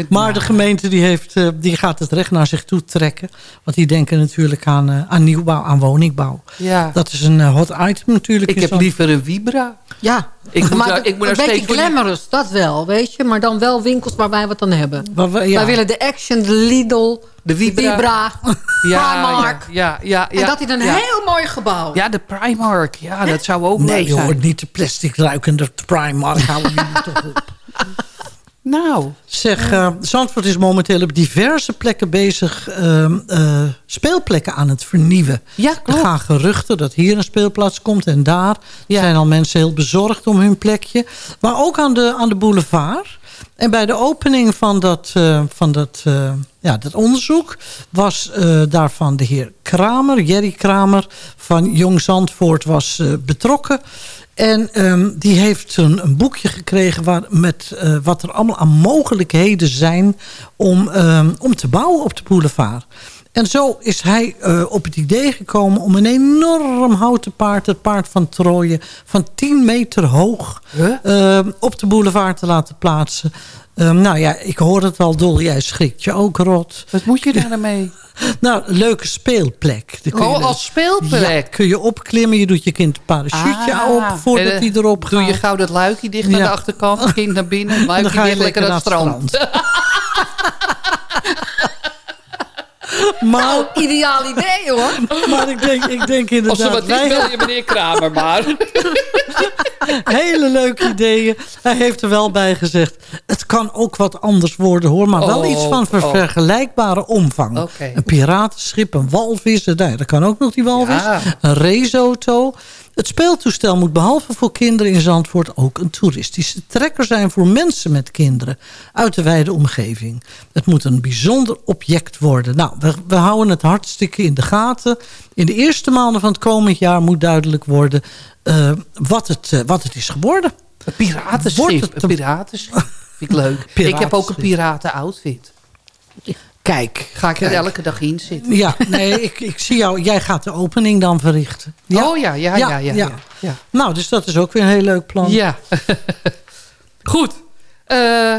[SPEAKER 12] Maar de gemeente die heeft, eh, die gaat het recht naar zich toe trekken. Want die denken natuurlijk aan, eh, aan nieuwbouw, aan woningbouw.
[SPEAKER 11] Ja.
[SPEAKER 12] Dat is een eh, hot item natuurlijk.
[SPEAKER 11] Ik heb liever een Vibra.
[SPEAKER 9] Ja,
[SPEAKER 11] Ik moet
[SPEAKER 9] maar
[SPEAKER 11] daar- ik moet daar
[SPEAKER 9] een
[SPEAKER 11] steeds
[SPEAKER 9] beetje
[SPEAKER 11] die-
[SPEAKER 9] glamorous, dat wel, weet je. Maar dan wel winkels waar wij wat aan hebben.
[SPEAKER 12] We- ja.
[SPEAKER 9] Wij willen de Action, de Lidl,
[SPEAKER 11] De Vibra.
[SPEAKER 9] Vibra, Primark.
[SPEAKER 11] Ja, ja, ja.
[SPEAKER 9] en dat in een
[SPEAKER 11] ja.
[SPEAKER 9] heel mooi gebouw.
[SPEAKER 11] Ja, de Primark. Ja, dat zou ook
[SPEAKER 12] Nee
[SPEAKER 11] leuk zijn.
[SPEAKER 12] hoor, niet de plastic ruikende Primark. Houden jullie toch op.
[SPEAKER 11] Nou,
[SPEAKER 12] Zeg, eh, Zandvoort is momenteel op diverse plekken bezig ehm, eh, speelplekken aan het vernieuwen.
[SPEAKER 11] Ja,
[SPEAKER 12] Er
[SPEAKER 11] klopt.
[SPEAKER 12] gaan geruchten dat hier een speelplaats komt en daar. Er zijn al mensen heel bezorgd om hun plekje. Maar ook aan de, aan de boulevard. En bij de opening van dat, eh, van dat, eh, ja, dat onderzoek was eh, daarvan de heer Kramer, Jerry Kramer van Jong Zandvoort was eh, betrokken. En ehm, die heeft een, een boekje gekregen waar, met eh, wat er allemaal aan mogelijkheden zijn om, ehm, om te bouwen op de boulevard. En zo is hij op het idee gekomen om een enorm houten paard, het paard van Troje, van 10 meter hoog eh, op de boulevard te laten plaatsen. Ehm, nou ja, ik hoor het al, Dol, jij schrikt je ook rot.
[SPEAKER 11] wat moet je daar nou?
[SPEAKER 12] Nou, leuke speelplek. Kun je
[SPEAKER 11] Oh,
[SPEAKER 12] dus-
[SPEAKER 11] als speelplek.
[SPEAKER 12] Ja, kun je opklimmen, je doet je kind een parachute
[SPEAKER 11] Ah,
[SPEAKER 12] op voordat
[SPEAKER 11] eh,
[SPEAKER 12] hij erop
[SPEAKER 11] Doe je
[SPEAKER 12] gaat.
[SPEAKER 11] gauw dat luikje dicht aan
[SPEAKER 12] Ja.
[SPEAKER 11] de achterkant. Kind naar binnen. Luikje
[SPEAKER 12] je
[SPEAKER 11] dicht lekker naar het strand.
[SPEAKER 12] Maar,
[SPEAKER 9] Ideaal idee hoor.
[SPEAKER 12] maar ik denk, ik denk
[SPEAKER 11] Als er
[SPEAKER 12] inderdaad,
[SPEAKER 11] wat is,
[SPEAKER 12] wij
[SPEAKER 11] wil je meneer Kramer maar.
[SPEAKER 12] Hele leuke ideeën. Hij heeft er wel bij gezegd, het kan ook wat anders worden hoor. Maar wel
[SPEAKER 11] Oh,
[SPEAKER 12] iets van
[SPEAKER 11] oh.
[SPEAKER 12] vergelijkbare omvang. Een piratenschip, een walvis, nou, dat kan ook nog die walvis.
[SPEAKER 11] Ja.
[SPEAKER 12] Een raceauto. Het speeltoestel moet behalve voor kinderen in Zandvoort ook een toeristische trekker zijn voor mensen met kinderen uit de wijde omgeving. Het moet een bijzonder object worden. Nou, we, we houden het hartstikke in de gaten. In de eerste maanden van het komend jaar moet duidelijk worden eh, wat, het, eh, wat het is geworden.
[SPEAKER 11] Een
[SPEAKER 12] Wordt
[SPEAKER 11] piratenschip.
[SPEAKER 12] het
[SPEAKER 11] Een piratenschip. Vind ik leuk. Ik heb ook een
[SPEAKER 12] Piratenschip.
[SPEAKER 11] piraten-outfit.
[SPEAKER 12] Kijk.
[SPEAKER 11] Ga ik er
[SPEAKER 12] kijk.
[SPEAKER 11] elke dag in zitten.
[SPEAKER 12] Ja, nee, ik, ik zie jou. Jij gaat de opening dan verrichten.
[SPEAKER 11] Oh ja, ja, ja, ja. ja, ja.
[SPEAKER 12] Nou, dus dat is ook weer een heel leuk plan.
[SPEAKER 11] Ja. Goed. Eh,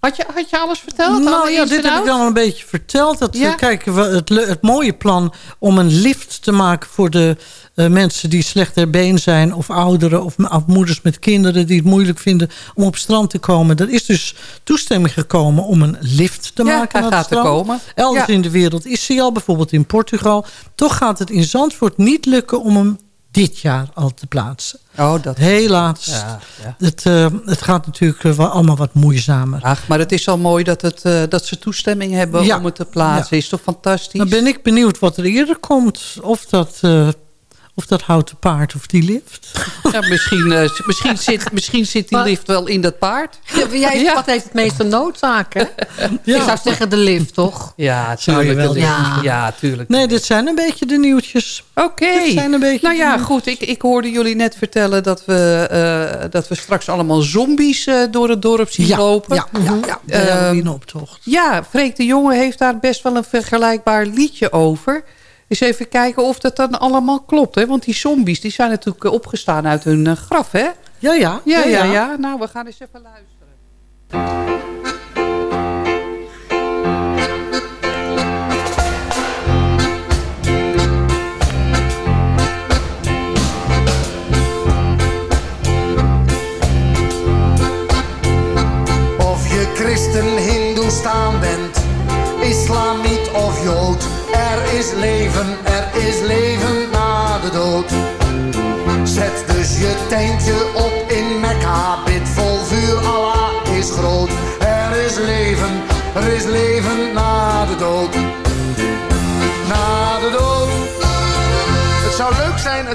[SPEAKER 11] had, je, had je alles verteld?
[SPEAKER 12] Nou ja, dit heb ik dan wel een beetje verteld. Dat,
[SPEAKER 11] Ja?
[SPEAKER 12] Kijk, het, het mooie plan om een lift te maken voor de eh, mensen die slecht ter been zijn... of ouderen of, of moeders met kinderen die het moeilijk vinden om op het strand te komen. Er is dus toestemming gekomen om een lift te
[SPEAKER 11] Ja,
[SPEAKER 12] maken naar het
[SPEAKER 11] gaat er
[SPEAKER 12] strand.
[SPEAKER 11] komen.
[SPEAKER 12] Elders
[SPEAKER 11] Ja.
[SPEAKER 12] in de wereld is hij al, bijvoorbeeld in Portugal. Toch gaat het in Zandvoort niet lukken om hem dit jaar al te plaatsen.
[SPEAKER 11] Oh, dat...
[SPEAKER 12] Helaas.
[SPEAKER 11] Ja, ja.
[SPEAKER 12] Het, eh, het gaat natuurlijk eh, wel allemaal wat moeizamer.
[SPEAKER 11] Ach, maar het is al mooi dat, het, eh, dat ze toestemming hebben
[SPEAKER 12] Ja.
[SPEAKER 11] om het te plaatsen. Is toch fantastisch?
[SPEAKER 12] Dan ben ik benieuwd wat er eerder komt. Of dat, of dat houten paard of die lift.
[SPEAKER 11] Ja, misschien, eh, misschien, zit, misschien zit die
[SPEAKER 9] Maar-
[SPEAKER 11] lift wel in dat paard.
[SPEAKER 9] Ja, jij,
[SPEAKER 11] Ja.
[SPEAKER 9] Wat heeft het meeste noodzaak, hè?
[SPEAKER 12] Ja.
[SPEAKER 9] Ik zou zeggen de lift, toch?
[SPEAKER 11] Ja,
[SPEAKER 12] Zou je
[SPEAKER 11] tuurlijk.
[SPEAKER 12] wel
[SPEAKER 9] denken.
[SPEAKER 11] Ja, tuurlijk.
[SPEAKER 12] Nee, dit zijn een beetje de nieuwtjes.
[SPEAKER 11] Oké.
[SPEAKER 12] Een beetje
[SPEAKER 11] Nou ja, goed. Ik, ik hoorde jullie net vertellen dat we, eh, dat we straks allemaal zombies eh, door het dorp zien
[SPEAKER 12] Ja,
[SPEAKER 11] lopen.
[SPEAKER 12] ja, ja, ja. De
[SPEAKER 11] Ehm,
[SPEAKER 12] Halloween-optocht.
[SPEAKER 11] Ja, Freek de Jonge heeft daar best wel een vergelijkbaar liedje over. Eens even kijken of dat dan allemaal klopt. Hè? Want die zombies die zijn natuurlijk eh, opgestaan uit hun eh, graf, hè?
[SPEAKER 12] Ja, ja.
[SPEAKER 11] Ja, ja, ja. Nou, we gaan eens even luisteren.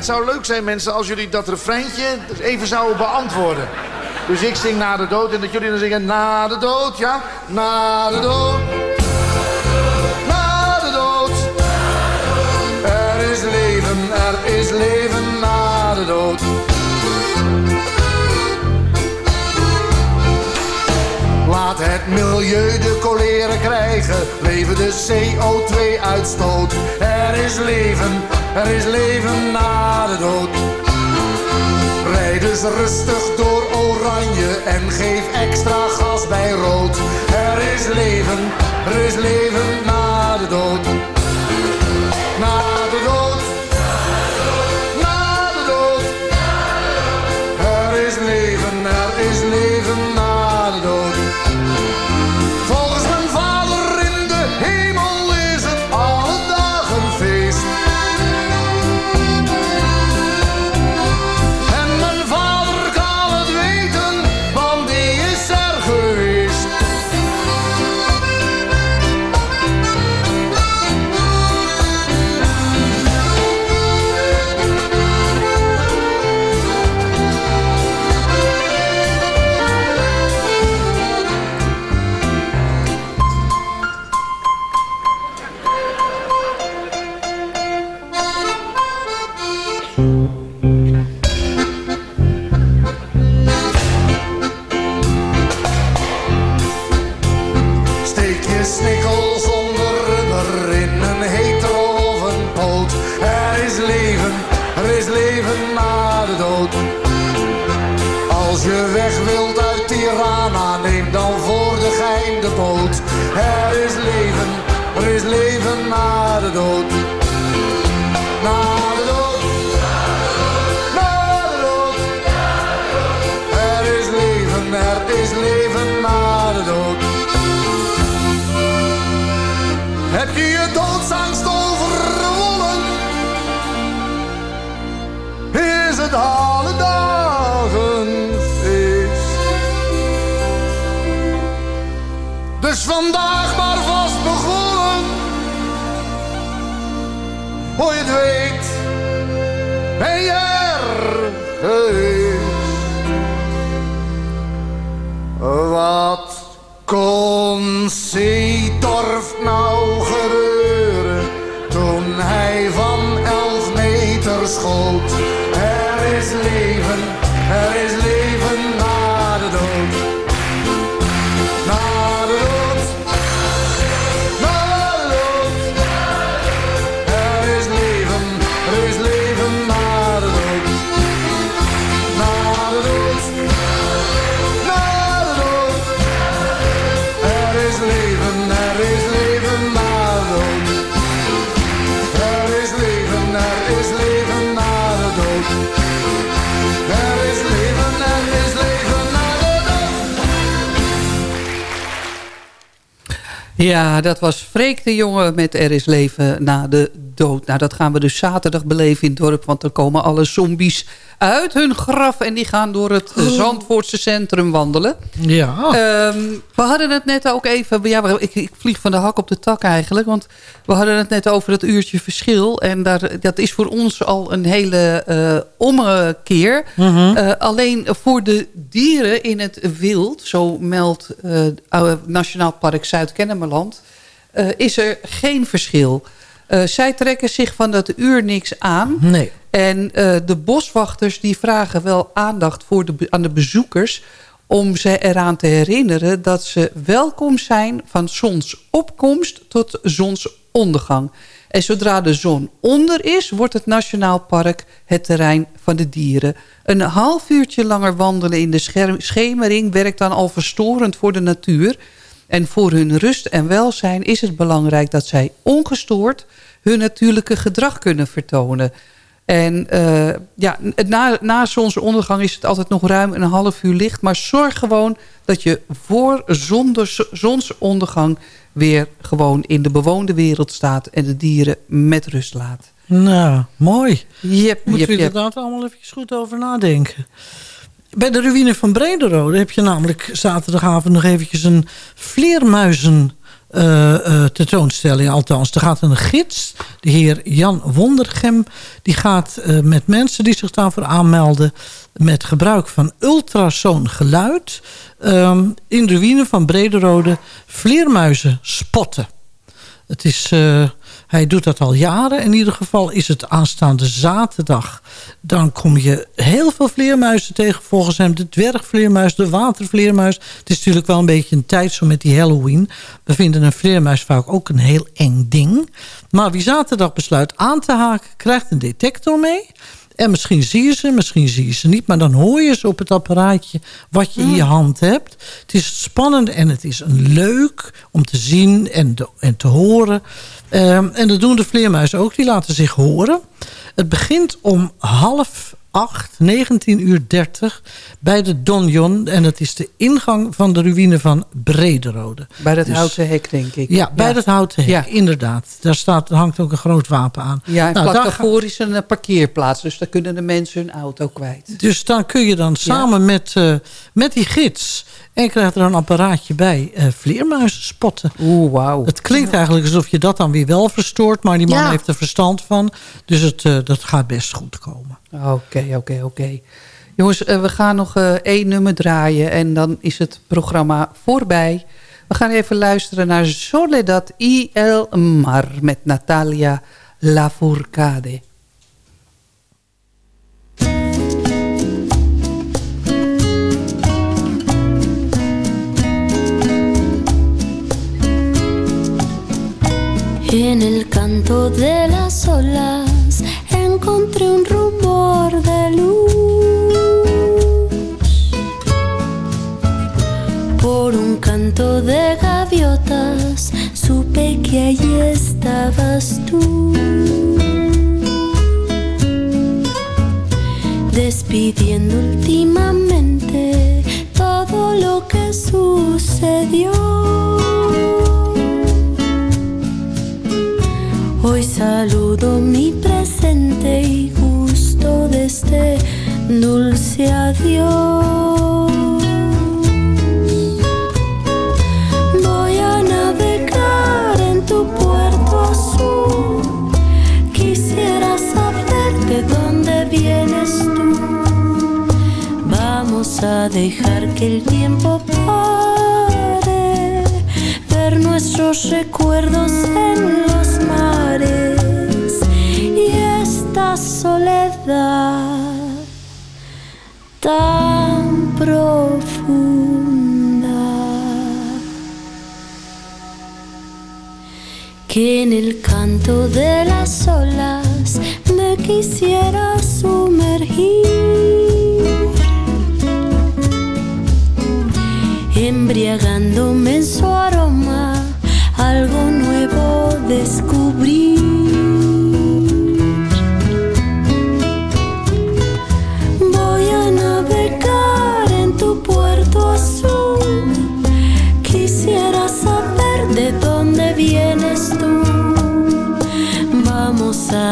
[SPEAKER 15] Het zou leuk zijn mensen, als jullie dat refreintje even zouden beantwoorden. Dus ik zing na de dood en dat jullie dan zingen na de dood, ja? Na de dood.
[SPEAKER 16] Het milieu de koleren krijgen, leven de CO2-uitstoot. Er is leven, er is leven na de dood. Rijd dus rustig door oranje en geef extra gas bij rood. Er is leven, er is leven na de dood.
[SPEAKER 11] Ja, dat was Freek de jongen met Er is leven na de dood. Nou, dat gaan we dus zaterdag beleven in het dorp... want dan komen alle zombies uit hun graf... en die gaan door het eh, Zandvoortse centrum wandelen.
[SPEAKER 12] Ja.
[SPEAKER 11] Ehm, we hadden het net ook even... Ja, ik, ik vlieg van de hak op de tak eigenlijk... want we hadden het net over dat uurtje verschil... en daar, dat is voor ons al een hele eh, ommekeer.
[SPEAKER 12] Mhm.
[SPEAKER 11] Eh, alleen voor de dieren in het wild... zo meldt eh, Nationaal Park Zuid-Kennemerland... is er geen verschil. Eh, zij trekken zich van dat uur niks aan.
[SPEAKER 12] Nee.
[SPEAKER 11] En eh, de boswachters die vragen wel aandacht voor de, aan de bezoekers... om ze eraan te herinneren dat ze welkom zijn... van zonsopkomst tot zonsondergang. En zodra de zon onder is, wordt het Nationaal Park het terrein van de dieren. Een half uurtje langer wandelen in de schemering... werkt dan al verstorend voor de natuur... En voor hun rust en welzijn is het belangrijk dat zij ongestoord hun natuurlijke gedrag kunnen vertonen. En eh, ja, na, na zonsondergang is het altijd nog ruim een half uur licht. Maar zorg gewoon dat je voor zonder, zonsondergang weer gewoon in de bewoonde wereld staat. En de dieren met rust laat.
[SPEAKER 12] Nou, mooi.
[SPEAKER 11] Yep,
[SPEAKER 12] we
[SPEAKER 11] yep.
[SPEAKER 12] inderdaad allemaal even goed over nadenken. Bij de ruïne van Brederode heb je namelijk zaterdagavond nog eventjes een vleermuizen eh, eh, tentoonstelling. Althans, er gaat een gids, de heer Jan Wondergem... die gaat eh, met mensen die zich daarvoor aanmelden... met gebruik van ultrasoongeluid... ehm, in de ruïne van Brederode vleermuizen spotten. Het is, hij doet dat al jaren. In ieder geval is het aanstaande zaterdag. Dan kom je heel veel vleermuizen tegen. Volgens hem de dwergvleermuis, de watervleermuis. Het is natuurlijk wel een beetje een tijd zo met die Halloween. We vinden een vleermuis vaak ook een heel eng ding. Maar wie zaterdag besluit aan te haken, krijgt een detector mee. En misschien zie je ze, misschien zie je ze niet. Maar dan hoor je ze op het apparaatje wat je in je hand hebt. Het is spannend en het is een leuk om te zien en, de- en te horen. Ehm, en dat doen de vleermuizen ook. Die laten zich horen. Het begint om half acht, 19 uur 30 bij de Donjon. En dat is de ingang van de ruïne van Brederode.
[SPEAKER 11] Bij dat
[SPEAKER 12] Dus-
[SPEAKER 11] houten hek, denk ik.
[SPEAKER 12] Ja, bij dat houten hek,
[SPEAKER 11] Ja.
[SPEAKER 12] inderdaad. Daar staat, hangt ook een groot wapen aan.
[SPEAKER 11] Ja, en
[SPEAKER 12] Nou,
[SPEAKER 11] daarvoor is een eh, parkeerplaats. Dus daar kunnen de mensen hun auto kwijt.
[SPEAKER 12] Dus dan kun je dan samen met, eh, met die gids... en krijgt er een apparaatje bij, eh, vleermuizen spotten.
[SPEAKER 11] Oeh, wauw.
[SPEAKER 12] Het klinkt eigenlijk alsof je dat dan weer wel verstoort... maar die man heeft er verstand van. Dus het, eh, dat gaat best goed komen.
[SPEAKER 11] Oké, oké, oké. Jongens, eh, we gaan nog eh, één nummer draaien en dan is het programma voorbij. We gaan even luisteren naar Soledad y el Mar met Natalia Lafourcade.
[SPEAKER 17] En el canto de las olas encontré un rumor de luz. Por un canto de gaviotas supe que allí estabas tú. Despidiendo últimamente todo lo que sucedió. Hoy saludo mi presente dulce adiós. Voy a navegar en tu puerto azul. Quisiera saber de dónde vienes tú. Vamos a dejar que el tiempo pare, ver nuestros recuerdos en los mares y esta soledad tan profunda que en el canto de las olas me quisiera sumergir. embriagándome en su aroma, algo nuevo descubrí.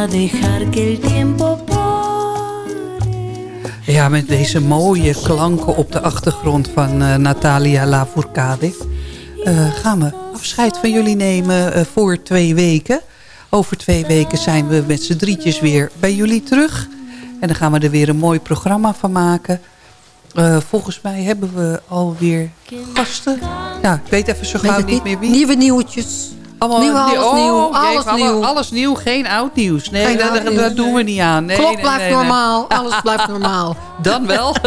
[SPEAKER 17] A dejar que el tiempo
[SPEAKER 11] Ja, met deze mooie klanken op de achtergrond van eh, Natalia Lafourcade... eh, gaan we afscheid van jullie nemen eh, voor twee weken. Over twee weken zijn we met z'n drietjes weer bij jullie terug. En dan gaan we er weer een mooi programma van maken. Eh, volgens mij hebben we alweer gasten. Ja, ik weet even zo gauw niet. meer wie.
[SPEAKER 9] Nieuwe nieuwtjes.
[SPEAKER 11] Allemaal
[SPEAKER 9] Nieuw, alles
[SPEAKER 11] oh,
[SPEAKER 9] nieuw,
[SPEAKER 11] jee,
[SPEAKER 9] alles
[SPEAKER 11] alle-
[SPEAKER 9] nieuw.
[SPEAKER 11] Alles nieuw, geen oud nieuws. Nee,
[SPEAKER 9] Geen
[SPEAKER 11] dat,
[SPEAKER 9] nieuws,
[SPEAKER 11] doen we niet aan. Nee,
[SPEAKER 9] Klok
[SPEAKER 11] nee,
[SPEAKER 9] blijft
[SPEAKER 11] nee,
[SPEAKER 9] normaal, alles blijft normaal.
[SPEAKER 11] Dan wel.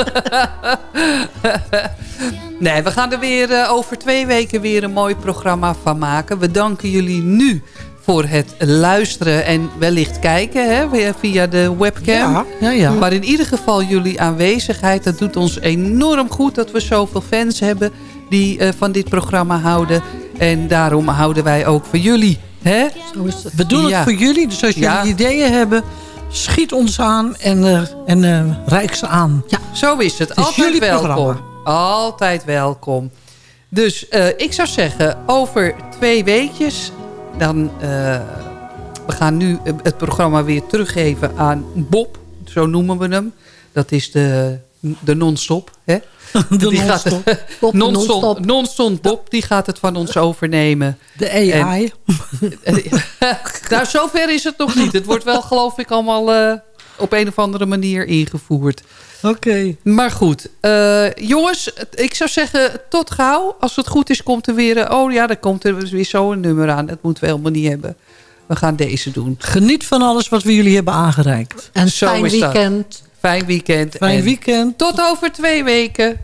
[SPEAKER 11] nee, we gaan er weer eh, over twee weken weer een mooi programma van maken. We danken jullie nu voor het luisteren en wellicht kijken hè, via de webcam.
[SPEAKER 12] Ja, ja, ja.
[SPEAKER 11] Maar in ieder geval jullie aanwezigheid. Dat doet ons enorm goed dat we zoveel fans hebben die eh, van dit programma houden. En daarom houden wij ook van jullie. Hè?
[SPEAKER 9] Zo is het.
[SPEAKER 12] We doen
[SPEAKER 11] Ja.
[SPEAKER 12] het voor jullie. Dus als jullie
[SPEAKER 11] Ja.
[SPEAKER 12] ideeën hebben, schiet ons aan en, eh en eh, reik ze aan.
[SPEAKER 9] Ja.
[SPEAKER 11] Zo is het.
[SPEAKER 12] is
[SPEAKER 11] Altijd welkom.
[SPEAKER 12] programma.
[SPEAKER 11] Altijd welkom. Dus eh, ik zou zeggen, over twee weekjes... dan we gaan nu het programma weer teruggeven aan Bob. Zo noemen we hem. Dat is de de non-stop.
[SPEAKER 12] De
[SPEAKER 11] Die gaat-
[SPEAKER 12] non-stop.
[SPEAKER 11] Non-stop
[SPEAKER 9] non-stop.
[SPEAKER 11] non-stop Bob, die gaat het van ons overnemen.
[SPEAKER 12] De AI.
[SPEAKER 11] nou, zover is het nog niet. Het wordt wel, geloof ik, allemaal eh, op een of andere manier ingevoerd.
[SPEAKER 12] Oké.
[SPEAKER 11] Maar goed, eh, jongens, ik zou zeggen tot gauw. Als het goed is, komt er weer... oh ja, dan komt er weer zo'n nummer aan. Dat moeten we helemaal niet hebben. We gaan deze doen.
[SPEAKER 12] Geniet van alles wat we jullie hebben aangereikt.
[SPEAKER 9] En
[SPEAKER 11] Zo
[SPEAKER 9] fijn
[SPEAKER 11] is dat. Fijn weekend.
[SPEAKER 12] Fijn
[SPEAKER 11] en
[SPEAKER 12] weekend.
[SPEAKER 11] Tot over twee weken.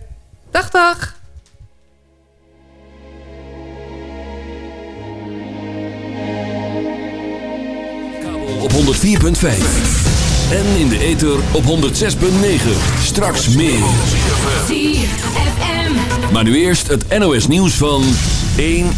[SPEAKER 11] Dag, dag.
[SPEAKER 7] Op 104.5. En in de ether op 106.9. Straks meer. Maar nu eerst het NOS nieuws van 1 uur.